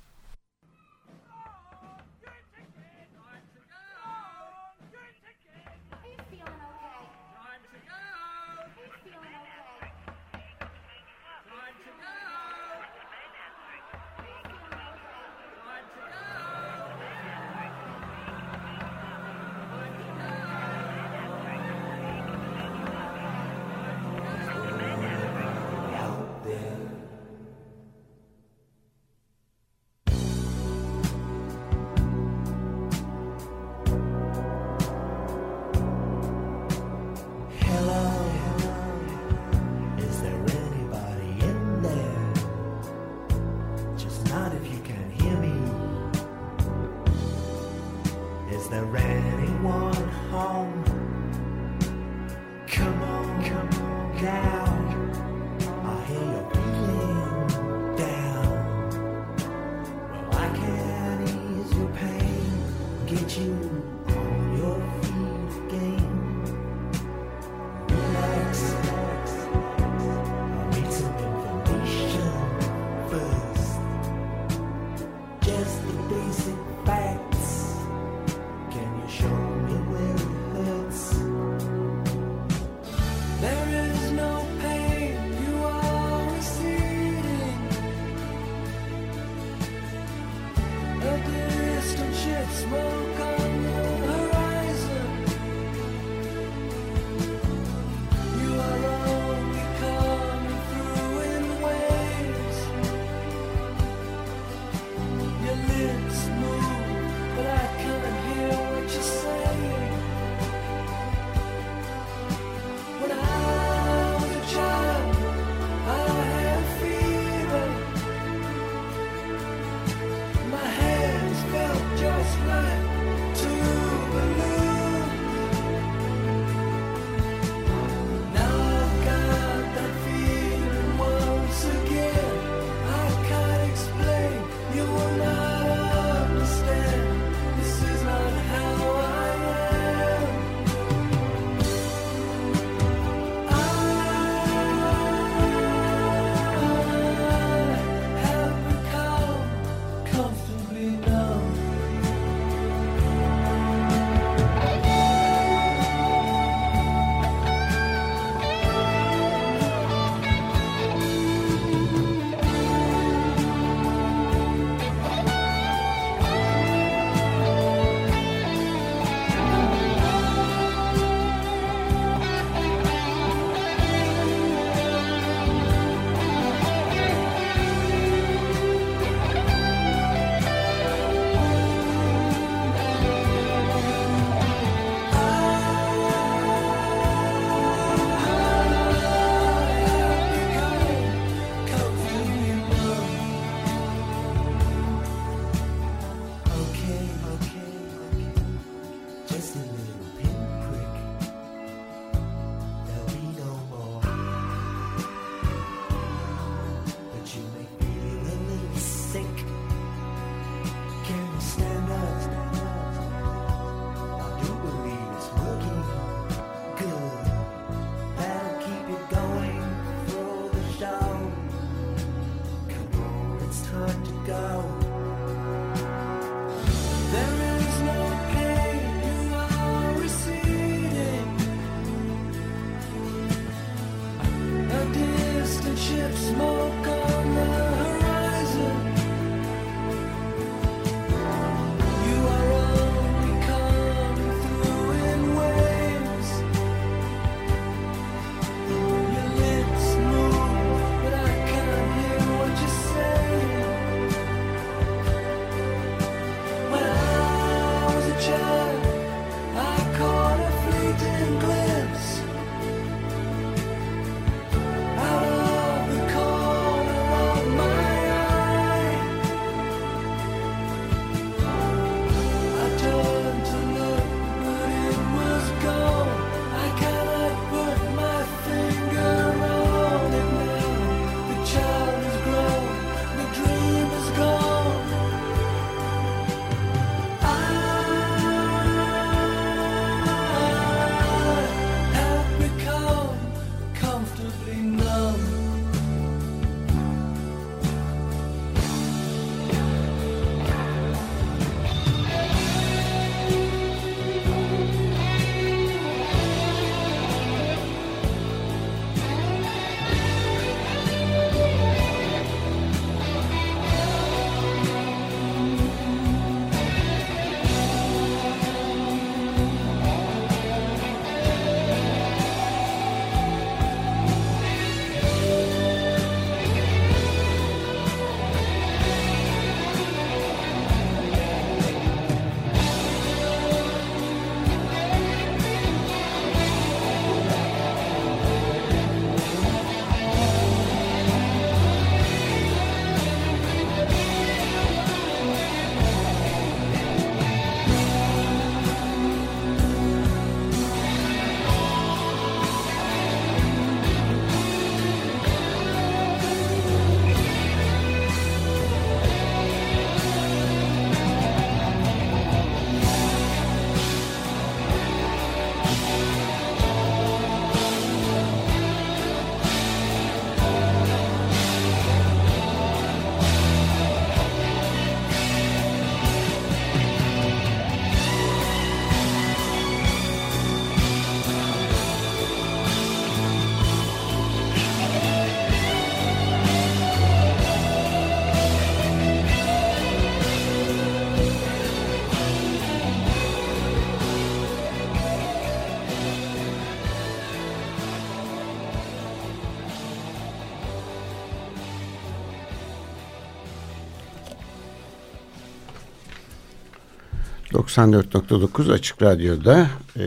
94.9 Açık Radyo'da e,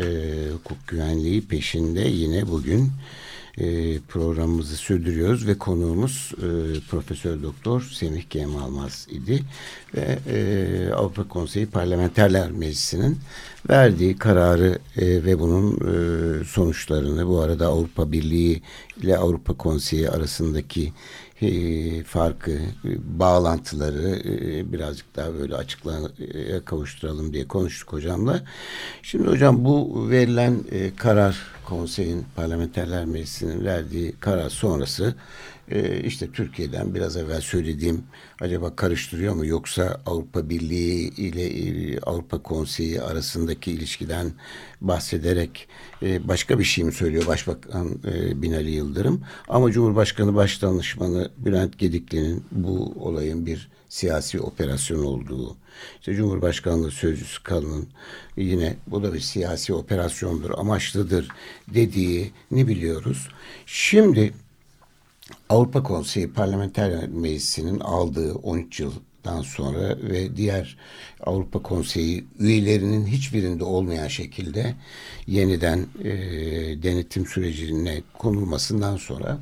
hukuk güvenliği peşinde yine bugün e, programımızı sürdürüyoruz ve konuğumuz e, Profesör Doktor Semih Kemalmaz idi ve e, Avrupa Konseyi Parlamenterler Meclisi'nin verdiği kararı e, ve bunun e, sonuçlarını bu arada Avrupa Birliği ile Avrupa Konseyi arasındaki e, farkı, e, bağlantıları e, birazcık daha böyle açıklığa kavuşturalım diye konuştuk hocamla. Şimdi hocam bu verilen karar konseyin parlamenterler meclisinin verdiği karar sonrası e, işte Türkiye'den biraz evvel söylediğim acaba karıştırıyor mu yoksa Avrupa Birliği ile e, Avrupa Konseyi arasındaki ilişkiden bahsederek e, başka bir şey mi söylüyor Başbakan e, Binali Yıldırım? Ama Cumhurbaşkanı Başdanışmanı Bülent Gedikli'nin bu olayın bir siyasi operasyon olduğu işte Cumhurbaşkanlığı Sözcüsü Kalın'ın yine bu da bir siyasi operasyondur, amaçlıdır dediğini biliyoruz. Şimdi Avrupa Konseyi Parlamenter Meclisi'nin aldığı 13 yıldan sonra ve diğer Avrupa Konseyi üyelerinin hiçbirinde olmayan şekilde yeniden e, denetim sürecine konulmasından sonra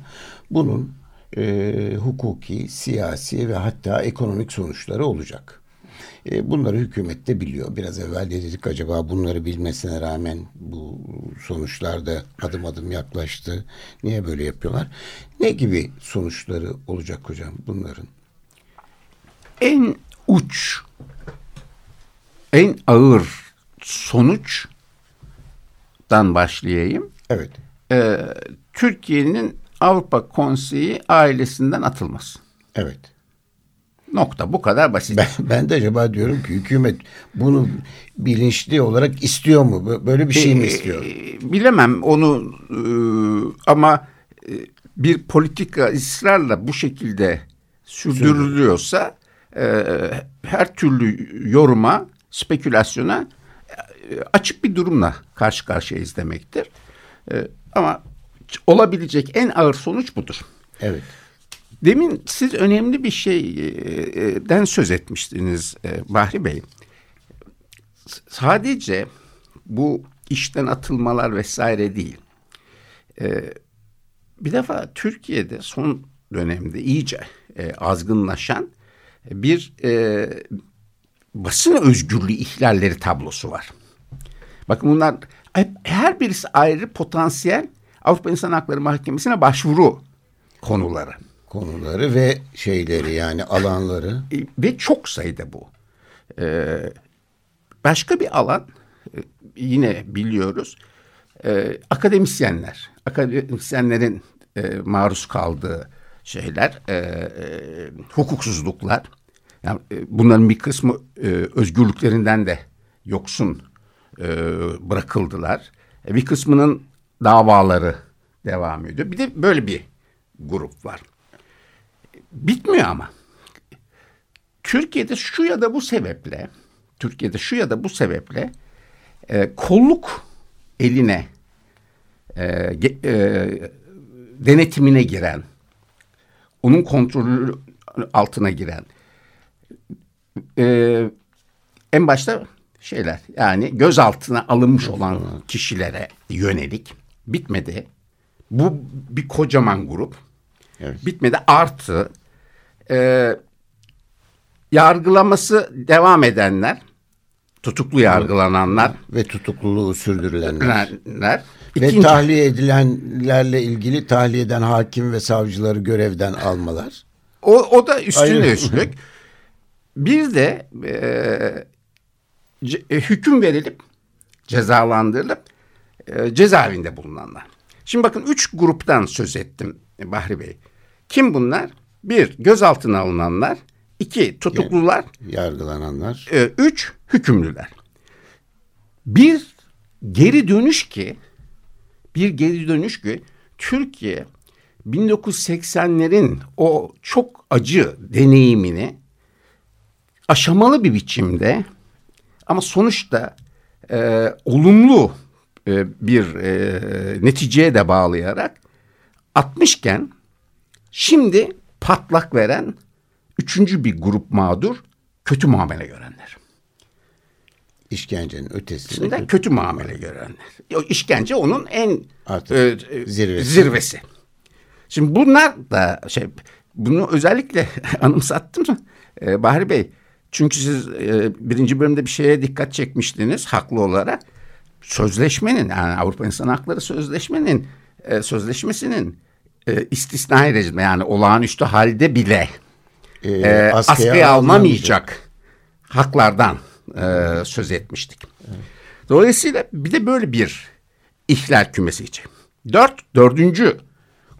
bunun e, hukuki, siyasi ve hatta ekonomik sonuçları olacak. E, bunları hükümet de biliyor. Biraz evvel de dedik acaba bunları bilmesine rağmen bu sonuçlarda adım adım yaklaştı. Niye böyle yapıyorlar? Ne gibi sonuçları olacak hocam bunların? En uç, en ağır sonuçtan başlayayım. Evet. Ee, Türkiye'nin Avrupa Konseyi ailesinden atılması. Evet. Nokta bu kadar basit. Ben, ben de acaba diyorum ki hükümet bunu bilinçli olarak istiyor mu? Böyle bir şey mi ee, istiyor? E, bilemem onu e, ama e, bir politika ısrarla bu şekilde sürdürülüyorsa e, her türlü yoruma, spekülasyona e, açık bir durumla karşı karşıyayız demektir. E, ama olabilecek en ağır sonuç budur. Evet. Demin siz önemli bir şeyden söz etmiştiniz e, Bahri Bey. Sadece bu işten atılmalar vesaire değil. E, bir defa Türkiye'de son dönemde iyice e, azgınlaşan bir basın özgürlüğü ihlalleri tablosu var. Bakın bunlar her birisi ayrı potansiyel Avrupa İnsan Hakları Mahkemesi'ne başvuru konuları konuları ve şeyleri yani alanları. E, ve çok sayıda bu. Ee, başka bir alan e, yine biliyoruz e, akademisyenler. Akademisyenlerin e, maruz kaldığı şeyler, e, e, hukuksuzluklar. Yani, e, bunların bir kısmı e, özgürlüklerinden de yoksun e, bırakıldılar. E, bir kısmının davaları devam ediyor. Bir de böyle bir grup var. Bitmiyor ama. Türkiye'de şu ya da bu sebeple Türkiye'de şu ya da bu sebeple e, kolluk eline e, e, denetimine giren onun kontrolü altına giren e, en başta şeyler yani gözaltına alınmış olan kişilere yönelik bitmedi. Bu bir kocaman grup. Evet. Bitmedi artı e, yargılaması devam edenler, tutuklu yargılananlar ve tutukluluğu sürdürülenler. ve İkinci, tahliye edilenlerle ilgili tahliyeden hakim ve savcıları görevden almalar. O, o da üstüne üstlük. Bir de e, e, hüküm verilip cezalandırılıp e, cezaevinde bulunanlar. Şimdi bakın üç gruptan söz ettim Bahri Bey. Kim bunlar? Bir, gözaltına alınanlar. iki tutuklular. Yargılananlar. E, üç, hükümlüler. Bir geri dönüş ki, bir geri dönüş ki, Türkiye 1980'lerin o çok acı deneyimini aşamalı bir biçimde ama sonuçta e, olumlu e, bir e, neticeye de bağlayarak atmışken şimdi patlak veren üçüncü bir grup mağdur kötü muamele görenler. İşkencenin ötesinde kötü, kötü muamele görenler. İşkence onun en Artık e, zirvesi. zirvesi. Şimdi bunlar da şey bunu özellikle anımsattım e, Bahri Bey. Çünkü siz e, birinci bölümde bir şeye dikkat çekmiştiniz haklı olarak. Sözleşmenin yani Avrupa İnsan Hakları Sözleşmenin e, sözleşmesinin e, istisnai rejimde yani olağanüstü halde bile e, e, askıya, askıya alınamayacak haklardan e, söz etmiştik. Evet. Dolayısıyla bir de böyle bir ihlal kümesi için. Dört, dördüncü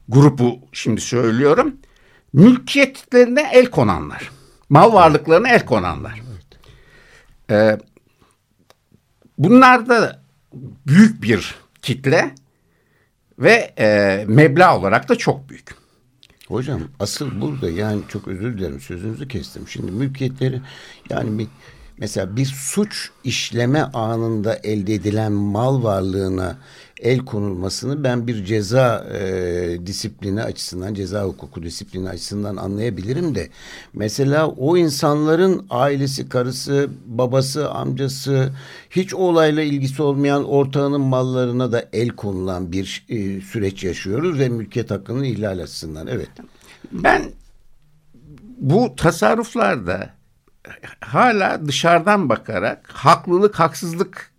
grubu şimdi söylüyorum. Mülkiyetlerine el konanlar. Mal varlıklarına el konanlar. Ee, bunlar da büyük bir kitle ve e, meblağ olarak da çok büyük. Hocam asıl burada yani çok özür dilerim sözünüzü kestim. Şimdi mülkiyetleri yani bir mesela bir suç işleme anında elde edilen mal varlığına el konulmasını ben bir ceza e, disiplini açısından, ceza hukuku disiplini açısından anlayabilirim de mesela o insanların ailesi, karısı, babası, amcası hiç olayla ilgisi olmayan ortağının mallarına da el konulan bir e, süreç yaşıyoruz ve mülkiyet hakkının ihlal açısından. Evet. Ben bu tasarruflarda hala dışarıdan bakarak haklılık haksızlık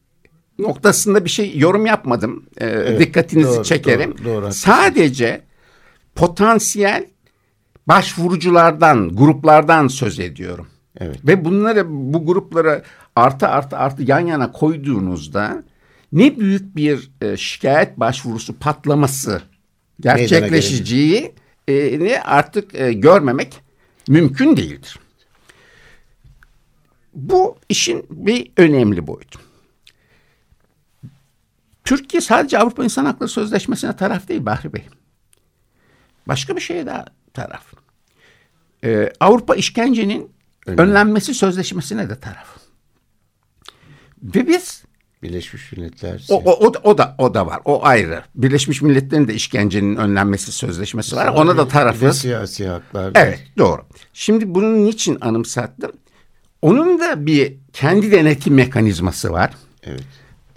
noktasında bir şey yorum yapmadım. Ee, evet, dikkatinizi doğru, çekerim. Doğru, doğru, Sadece potansiyel başvuruculardan, gruplardan söz ediyorum. Evet. Ve bunları bu gruplara artı artı artı yan yana koyduğunuzda ne büyük bir e, şikayet başvurusu patlaması gerçekleşeceği e, artık e, görmemek mümkün değildir. Bu işin bir önemli boyutu. Türkiye sadece Avrupa İnsan Hakları Sözleşmesi'ne taraf değil Bahri Bey. Başka bir şeye daha taraf. Ee, Avrupa işkencenin Önemli. önlenmesi sözleşmesine de taraf. Ve biz Birleşmiş Milletler. O, o, o, da, o da o da var. O ayrı. Birleşmiş Milletler'in de işkencenin önlenmesi sözleşmesi var. Ona da tarafız. Siyasi haklar. Evet, doğru. Şimdi bunun niçin anımsattım? Onun da bir kendi denetim mekanizması var. Evet.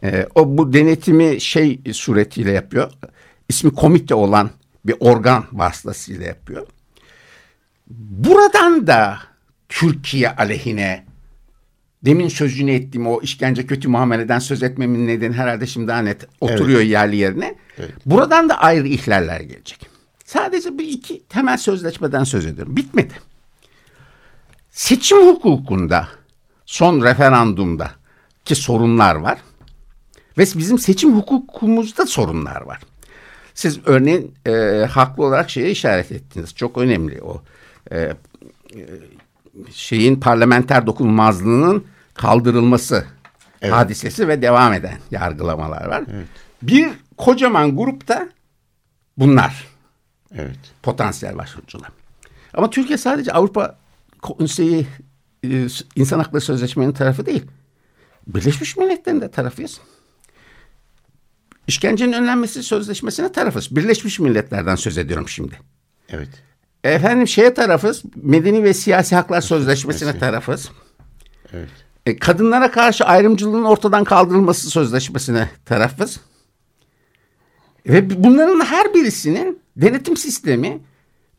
Ee, o bu denetimi şey suretiyle yapıyor. İsmi komite olan bir organ vasıtasıyla yapıyor. Buradan da Türkiye aleyhine demin sözünü ettiğim o işkence kötü muameleden söz etmemin nedeni herhalde şimdi daha net oturuyor evet. yerli yerine. Evet. Buradan da ayrı ihlaller gelecek. Sadece bir iki temel sözleşmeden söz ediyorum. Bitmedi. Seçim hukukunda son referandumda ki sorunlar var. Ve bizim seçim hukukumuzda sorunlar var. Siz örneğin e, haklı olarak şeye işaret ettiniz. Çok önemli o. E, e, şeyin parlamenter dokunulmazlığının kaldırılması evet. hadisesi ve devam eden yargılamalar var. Evet. Bir kocaman grupta bunlar. Evet. Potansiyel başvurucular. Ama Türkiye sadece Avrupa Konseyi e, İnsan Hakları Sözleşmenin tarafı değil. Birleşmiş Milletler'in de tarafıyız. İşkencenin önlenmesi sözleşmesine tarafız. Birleşmiş Milletler'den söz ediyorum şimdi. Evet. Efendim şeye tarafız. Medeni ve Siyasi Haklar Sözleşmesi'ne tarafız. Evet. E, kadınlara karşı ayrımcılığın ortadan kaldırılması sözleşmesine tarafız. Ve bunların her birisinin denetim sistemi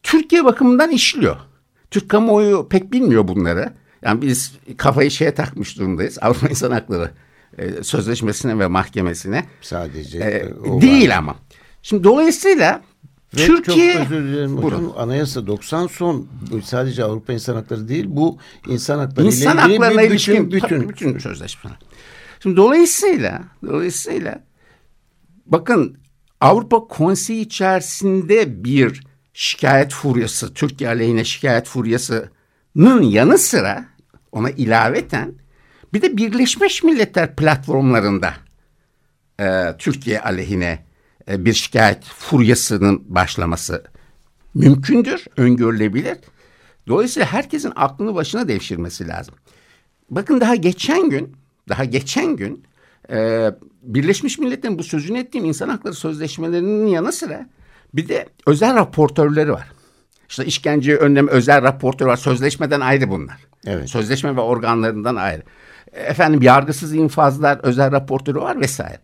Türkiye bakımından işliyor. Türk kamuoyu pek bilmiyor bunları. Yani biz kafayı şeye takmış durumdayız. Avrupa İnsan Hakları e, Sözleşmesine ve mahkemesine. Sadece e, değil var. ama. Şimdi dolayısıyla ve Türkiye çok özür dilerim hocam. Anayasa 90 son sadece Avrupa İnsan Hakları değil bu insan hakları insan ile ilgili haklarına bir bütün, bütün, bütün sözleşme. Şimdi dolayısıyla dolayısıyla bakın Avrupa Konseyi içerisinde bir şikayet furyası, Türkiye aleyhine şikayet furyasının yanı sıra ona ilaveten bir de Birleşmiş Milletler platformlarında e, Türkiye aleyhine e, bir şikayet furyasının başlaması mümkündür, öngörülebilir. Dolayısıyla herkesin aklını başına devşirmesi lazım. Bakın daha geçen gün, daha geçen gün e, Birleşmiş Milletler'in bu sözünü ettiğim insan hakları sözleşmelerinin yanı sıra bir de özel raportörleri var. İşte işkence önlem özel raportör var. Sözleşmeden ayrı bunlar. Evet. Sözleşme ve organlarından ayrı. efendim yargısız infazlar, özel raportörü var vesaire.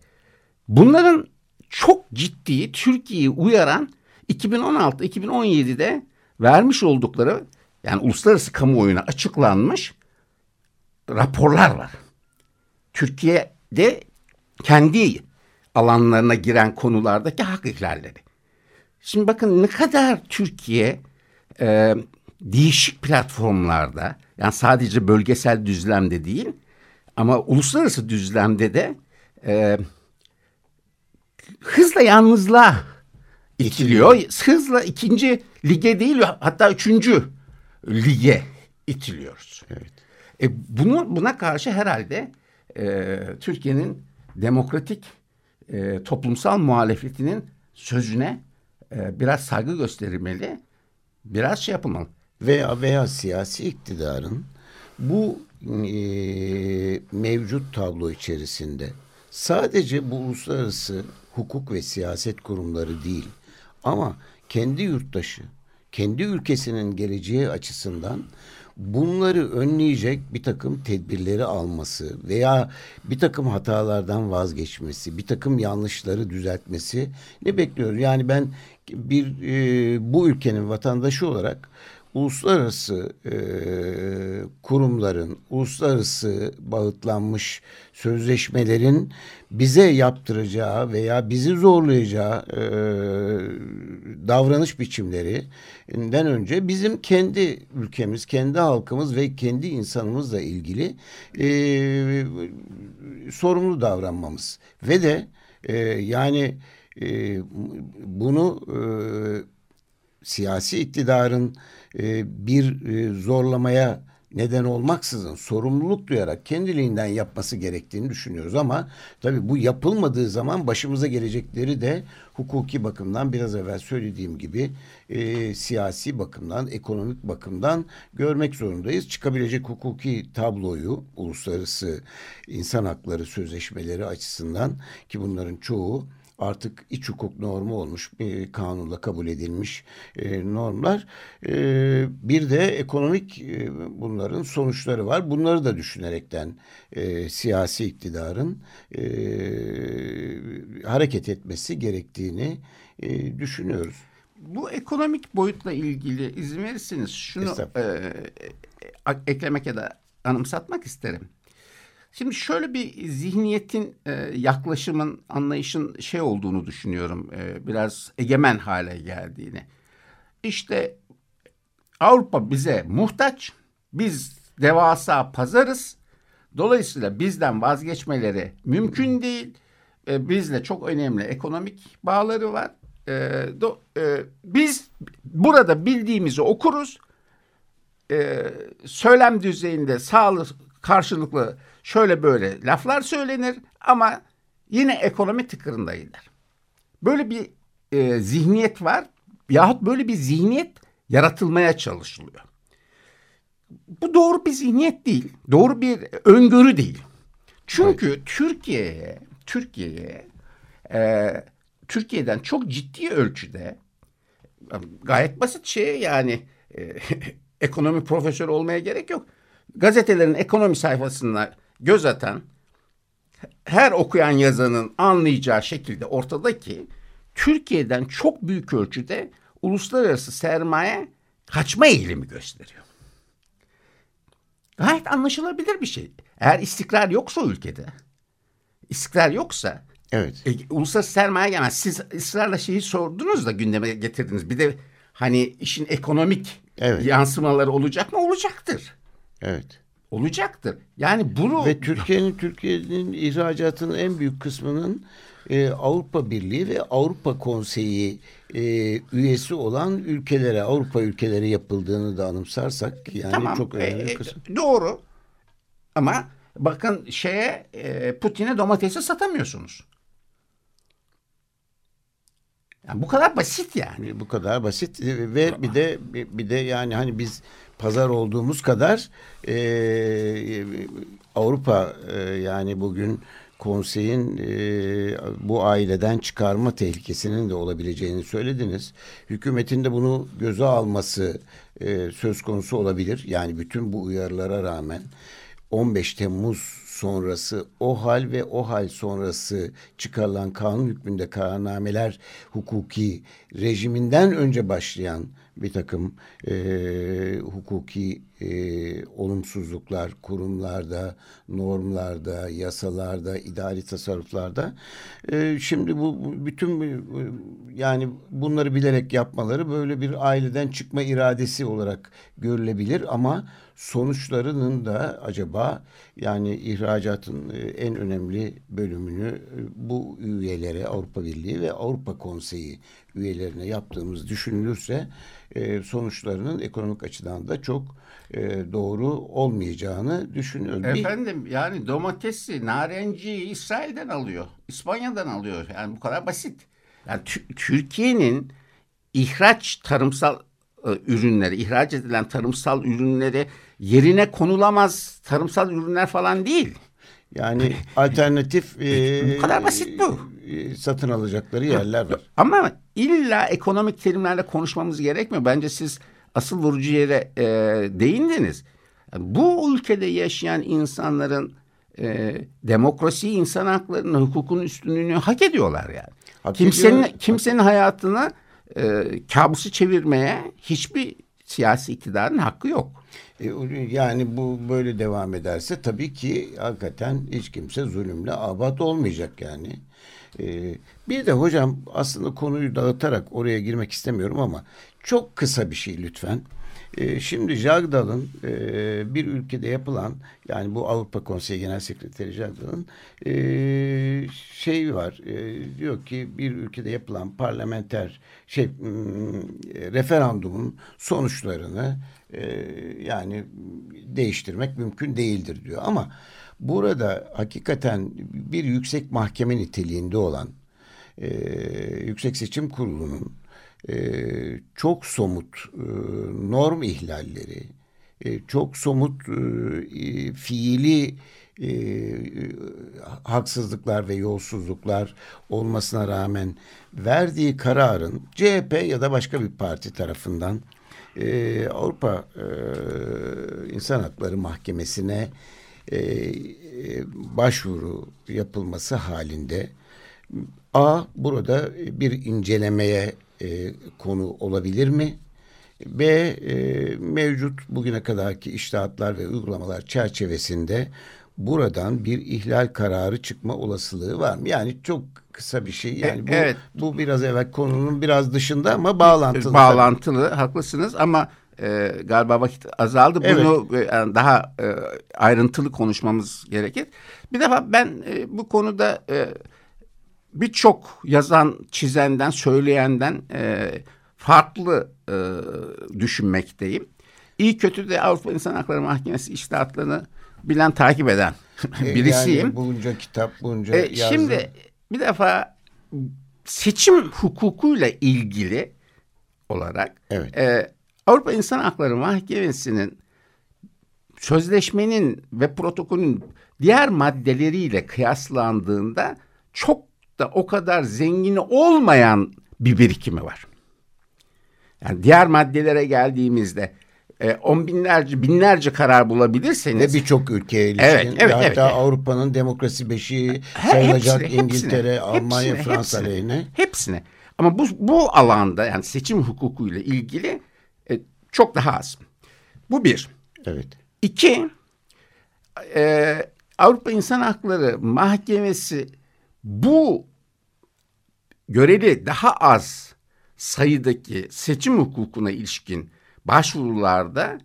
Bunların çok ciddi Türkiye'yi uyaran 2016-2017'de vermiş oldukları yani uluslararası kamuoyuna açıklanmış raporlar var. Türkiye'de kendi alanlarına giren konulardaki hak ihlalleri. Şimdi bakın ne kadar Türkiye e, değişik platformlarda yani sadece bölgesel düzlemde değil ama uluslararası düzlemde de e, hızla yalnızlığa itiliyor. Hızla ikinci lige değil hatta üçüncü lige itiliyoruz. Evet. E bunu, buna karşı herhalde e, Türkiye'nin demokratik e, toplumsal muhalefetinin sözüne e, biraz saygı gösterilmeli, biraz şey yapılmalı. Veya veya siyasi iktidarın bu e, mevcut tablo içerisinde sadece bu uluslararası hukuk ve siyaset kurumları değil ama kendi yurttaşı, kendi ülkesinin geleceği açısından bunları önleyecek bir takım tedbirleri alması veya bir takım hatalardan vazgeçmesi, bir takım yanlışları düzeltmesi ne bekliyoruz? Yani ben bir e, bu ülkenin vatandaşı olarak uluslararası e, kurumların, uluslararası bağıtlanmış sözleşmelerin bize yaptıracağı veya bizi zorlayacağı e, davranış biçimlerinden önce bizim kendi ülkemiz, kendi halkımız ve kendi insanımızla ilgili e, sorumlu davranmamız. Ve de e, yani e, bunu e, siyasi iktidarın e, bir e, zorlamaya neden olmaksızın sorumluluk duyarak kendiliğinden yapması gerektiğini düşünüyoruz ama tabii bu yapılmadığı zaman başımıza gelecekleri de hukuki bakımdan biraz evvel söylediğim gibi e, siyasi bakımdan, ekonomik bakımdan görmek zorundayız. Çıkabilecek hukuki tabloyu uluslararası insan hakları sözleşmeleri açısından ki bunların çoğu artık iç hukuk normu olmuş bir kanunla kabul edilmiş e, normlar. E, bir de ekonomik e, bunların sonuçları var. Bunları da düşünerekten e, siyasi iktidarın e, hareket etmesi gerektiğini e, düşünüyoruz. Bu ekonomik boyutla ilgili izin verirseniz şunu e, e, eklemek ya da anımsatmak isterim. Şimdi şöyle bir zihniyetin, e, yaklaşımın, anlayışın şey olduğunu düşünüyorum. E, biraz egemen hale geldiğini. İşte Avrupa bize muhtaç. Biz devasa pazarız. Dolayısıyla bizden vazgeçmeleri mümkün değil. E, bizle çok önemli ekonomik bağları var. Biz burada bildiğimizi okuruz. Söylem düzeyinde sağlık karşılıklı şöyle böyle laflar söylenir ama yine ekonomi tıkırında gider. Böyle bir e, zihniyet var yahut böyle bir zihniyet yaratılmaya çalışılıyor. Bu doğru bir zihniyet değil. Doğru bir öngörü değil. Çünkü evet. Türkiye'ye Türkiye'ye e, Türkiye'den çok ciddi ölçüde gayet basit şey yani e, ekonomi profesörü olmaya gerek yok. Gazetelerin ekonomi sayfasında göz atan her okuyan yazanın anlayacağı şekilde ortadaki Türkiye'den çok büyük ölçüde uluslararası sermaye kaçma eğilimi gösteriyor. Gayet anlaşılabilir bir şey. Eğer istikrar yoksa ülkede, istikrar yoksa evet. e, uluslararası sermaye gelmez. Siz ısrarla şeyi sordunuz da gündeme getirdiniz. Bir de hani işin ekonomik evet. yansımaları olacak mı? Olacaktır. Evet olacaktır. Yani bunu ve Türkiye'nin Türkiye'nin ihracatının en büyük kısmının e, Avrupa Birliği ve Avrupa Konseyi e, üyesi olan ülkelere, Avrupa ülkeleri yapıldığını da anımsarsak yani tamam, çok önemli e, kısım. Doğru. Ama bakın şeye e, Putin'e domatesi satamıyorsunuz. Yani bu kadar basit yani. Bu kadar basit ve bir de bir de yani hani biz pazar olduğumuz kadar e, Avrupa e, yani bugün konseyin e, bu aileden çıkarma tehlikesinin de olabileceğini söylediniz. Hükümetin de bunu göze alması e, söz konusu olabilir. Yani bütün bu uyarılara rağmen 15 Temmuz sonrası o hal ve o hal sonrası çıkarılan kanun hükmünde kararnameler hukuki rejiminden önce başlayan bir takım e, hukuki e, olumsuzluklar kurumlarda, normlarda, yasalarda, idari tasarruflarda. E, şimdi bu, bütün yani bunları bilerek yapmaları böyle bir aileden çıkma iradesi olarak görülebilir ama sonuçlarının da acaba yani ihracatın e, en önemli bölümünü e, bu üyelere Avrupa Birliği ve Avrupa Konseyi üyelerine yaptığımız düşünülürse e, sonuçlarının ekonomik açıdan da çok doğru olmayacağını düşünüyorum. Efendim yani domatesi, narenciyi İsrail'den alıyor. İspanya'dan alıyor. Yani bu kadar basit. Yani Türkiye'nin ihraç tarımsal ürünleri, ihraç edilen tarımsal ürünleri yerine konulamaz tarımsal ürünler falan değil. Yani alternatif e, bu kadar basit bu. E, satın alacakları yerler var. Ama illa ekonomik terimlerle konuşmamız gerekmiyor. Bence siz asıl vurucu yere e, değindiniz. Yani bu ülkede yaşayan insanların e, demokrasi, insan haklarını, hukukun üstünlüğünü hak ediyorlar yani. Hak kimsenin ediyor. kimsenin hayatını e, kabusu çevirmeye hiçbir siyasi iktidarın hakkı yok. E, yani bu böyle devam ederse tabii ki hakikaten hiç kimse zulümle abat olmayacak yani. E, bir de hocam aslında konuyu dağıtarak oraya girmek istemiyorum ama çok kısa bir şey lütfen. E, şimdi Jagdal'ın e, bir ülkede yapılan yani bu Avrupa Konseyi Genel Sekreteri Jagdal'ın e, şey var e, diyor ki bir ülkede yapılan parlamenter şey hmm, referandumun sonuçlarını e, yani değiştirmek mümkün değildir diyor ama burada hakikaten bir yüksek mahkeme niteliğinde olan e, Yüksek Seçim Kurulu'nun e, çok somut e, norm ihlalleri, e, çok somut e, fiili e, haksızlıklar ve yolsuzluklar olmasına rağmen verdiği kararın CHP ya da başka bir parti tarafından e, Avrupa e, İnsan Hakları Mahkemesi'ne e, e, başvuru yapılması halinde A burada bir incelemeye e, konu olabilir mi? B e, mevcut bugüne kadarki iştahatlar ve uygulamalar çerçevesinde buradan bir ihlal kararı çıkma olasılığı var mı? Yani çok kısa bir şey. Yani bu, evet. bu biraz evvel konunun biraz dışında ama bağlantılı. Bağlantılı, tabii. haklısınız ama e, galiba vakit azaldı. Bunu evet. e, daha e, ayrıntılı konuşmamız gerekir. Bir defa ben e, bu konuda e, birçok yazan, çizenden, söyleyenden e, farklı e, düşünmekteyim. İyi kötü de Avrupa İnsan Hakları Mahkemesi iştahatlarını bilen, takip eden e, birisiyim. Yani bulunca kitap, bulunca e, Şimdi bir defa seçim hukukuyla ilgili olarak evet. e, Avrupa İnsan Hakları Mahkemesi'nin sözleşmenin ve protokolün diğer maddeleriyle kıyaslandığında çok da o kadar zengini olmayan bir birikimi var. Yani diğer maddelere geldiğimizde e, on binlerce binlerce karar bulabilirseniz ve birçok ülkeye ilişkin evet, evet, hatta evet, Avrupa'nın demokrasi beşiği sayılacak hepsine, İngiltere, hepsine, Almanya, hepsine, Fransa hepsine, aleyhine. Hepsine. Ama bu bu alanda yani seçim hukukuyla ilgili çok daha az. Bu bir. Evet. İki, e, Avrupa İnsan Hakları Mahkemesi bu göreli daha az sayıdaki seçim hukukuna ilişkin başvurularda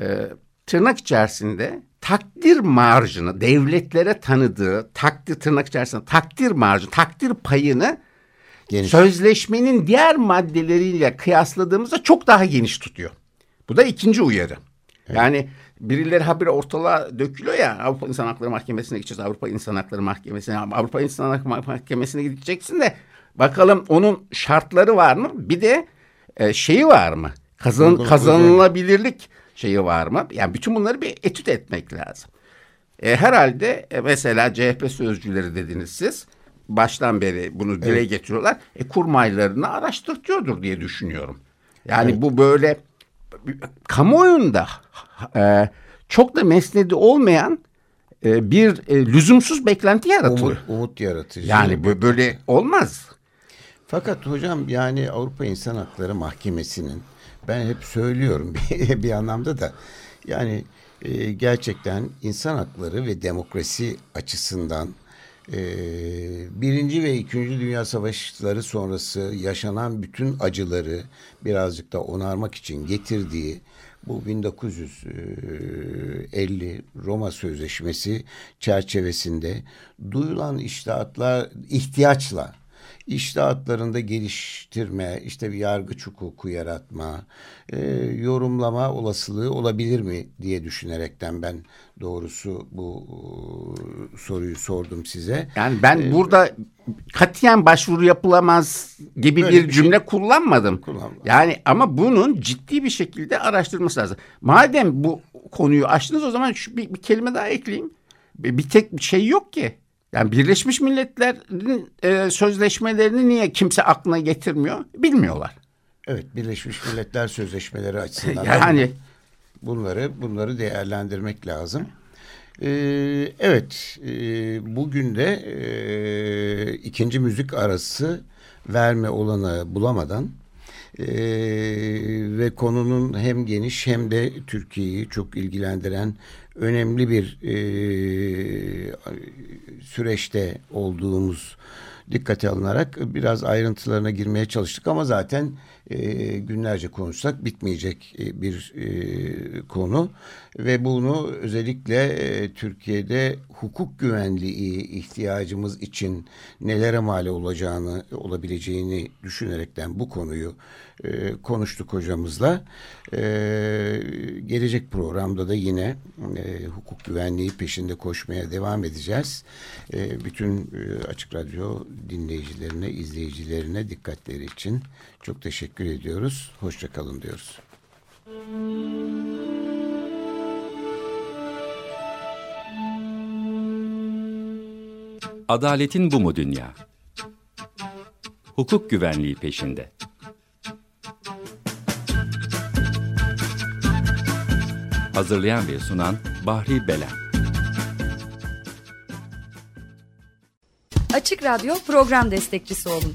e, tırnak içerisinde takdir marjını devletlere tanıdığı takdir tırnak içerisinde takdir marjı takdir payını geniş. sözleşmenin diğer maddeleriyle kıyasladığımızda çok daha geniş tutuyor. Bu da ikinci uyarı. Evet. Yani birileri habire ortalığa dökülüyor ya Avrupa İnsan Hakları Mahkemesi'ne gideceğiz. Avrupa İnsan Hakları Mahkemesi'ne. Avrupa İnsan Hakları Mahkemesi'ne gideceksin de bakalım onun şartları var mı? Bir de e, şeyi var mı? Kazan, kazanılabilirlik şeyi var mı? Yani bütün bunları bir etüt etmek lazım. E, herhalde e, mesela CHP sözcüleri dediniz siz. Baştan beri bunu dile evet. getiriyorlar. E, kurmaylarını araştırtıyordur diye düşünüyorum. Yani evet. bu böyle kamuoyunda e, çok da mesnedi olmayan e, bir e, lüzumsuz beklenti yaratıyor. Umut, umut yaratıcı. Yani böyle olmaz. Fakat hocam yani Avrupa İnsan Hakları Mahkemesi'nin ben hep söylüyorum bir, bir anlamda da yani e, gerçekten insan hakları ve demokrasi açısından e, Birinci ve İkinci Dünya Savaşları sonrası yaşanan bütün acıları birazcık da onarmak için getirdiği bu 1950 Roma Sözleşmesi çerçevesinde duyulan iştahatlar ihtiyaçla iştahatlarında geliştirme, işte bir yargıç hukuku yaratma, e, yorumlama olasılığı olabilir mi diye düşünerekten ben doğrusu bu e, soruyu sordum size. Yani ben ee, burada katiyen başvuru yapılamaz gibi bir, bir cümle şey, kullanmadım. Kullanmadım. Yani ama bunun ciddi bir şekilde araştırılması lazım. Madem bu konuyu açtınız o zaman şu bir, bir kelime daha ekleyeyim. Bir, bir tek şey yok ki. Yani Birleşmiş Milletler'in e, sözleşmelerini niye kimse aklına getirmiyor? Bilmiyorlar. Evet, Birleşmiş Milletler sözleşmeleri açısından yani bunları bunları değerlendirmek lazım. Ee, evet, e, bugün de e, ikinci müzik arası verme olanı bulamadan e, ve konunun hem geniş hem de Türkiye'yi çok ilgilendiren önemli bir e, süreçte olduğumuz dikkate alınarak biraz ayrıntılarına girmeye çalıştık. Ama zaten e, günlerce konuşsak bitmeyecek e, bir e, konu ve bunu özellikle e, Türkiye'de hukuk güvenliği ihtiyacımız için nelere mal olacağını olabileceğini düşünerekten bu konuyu e, konuştuk hocamızla. E, gelecek programda da yine e, hukuk güvenliği peşinde koşmaya devam edeceğiz. E, bütün e, Açık Radyo dinleyicilerine, izleyicilerine dikkatleri için çok teşekkür ediyoruz. Hoşçakalın diyoruz. Adaletin bu mu dünya? Hukuk güvenliği peşinde. Hazırlayan ve sunan Bahri Belen. Açık Radyo program destekçisi olun.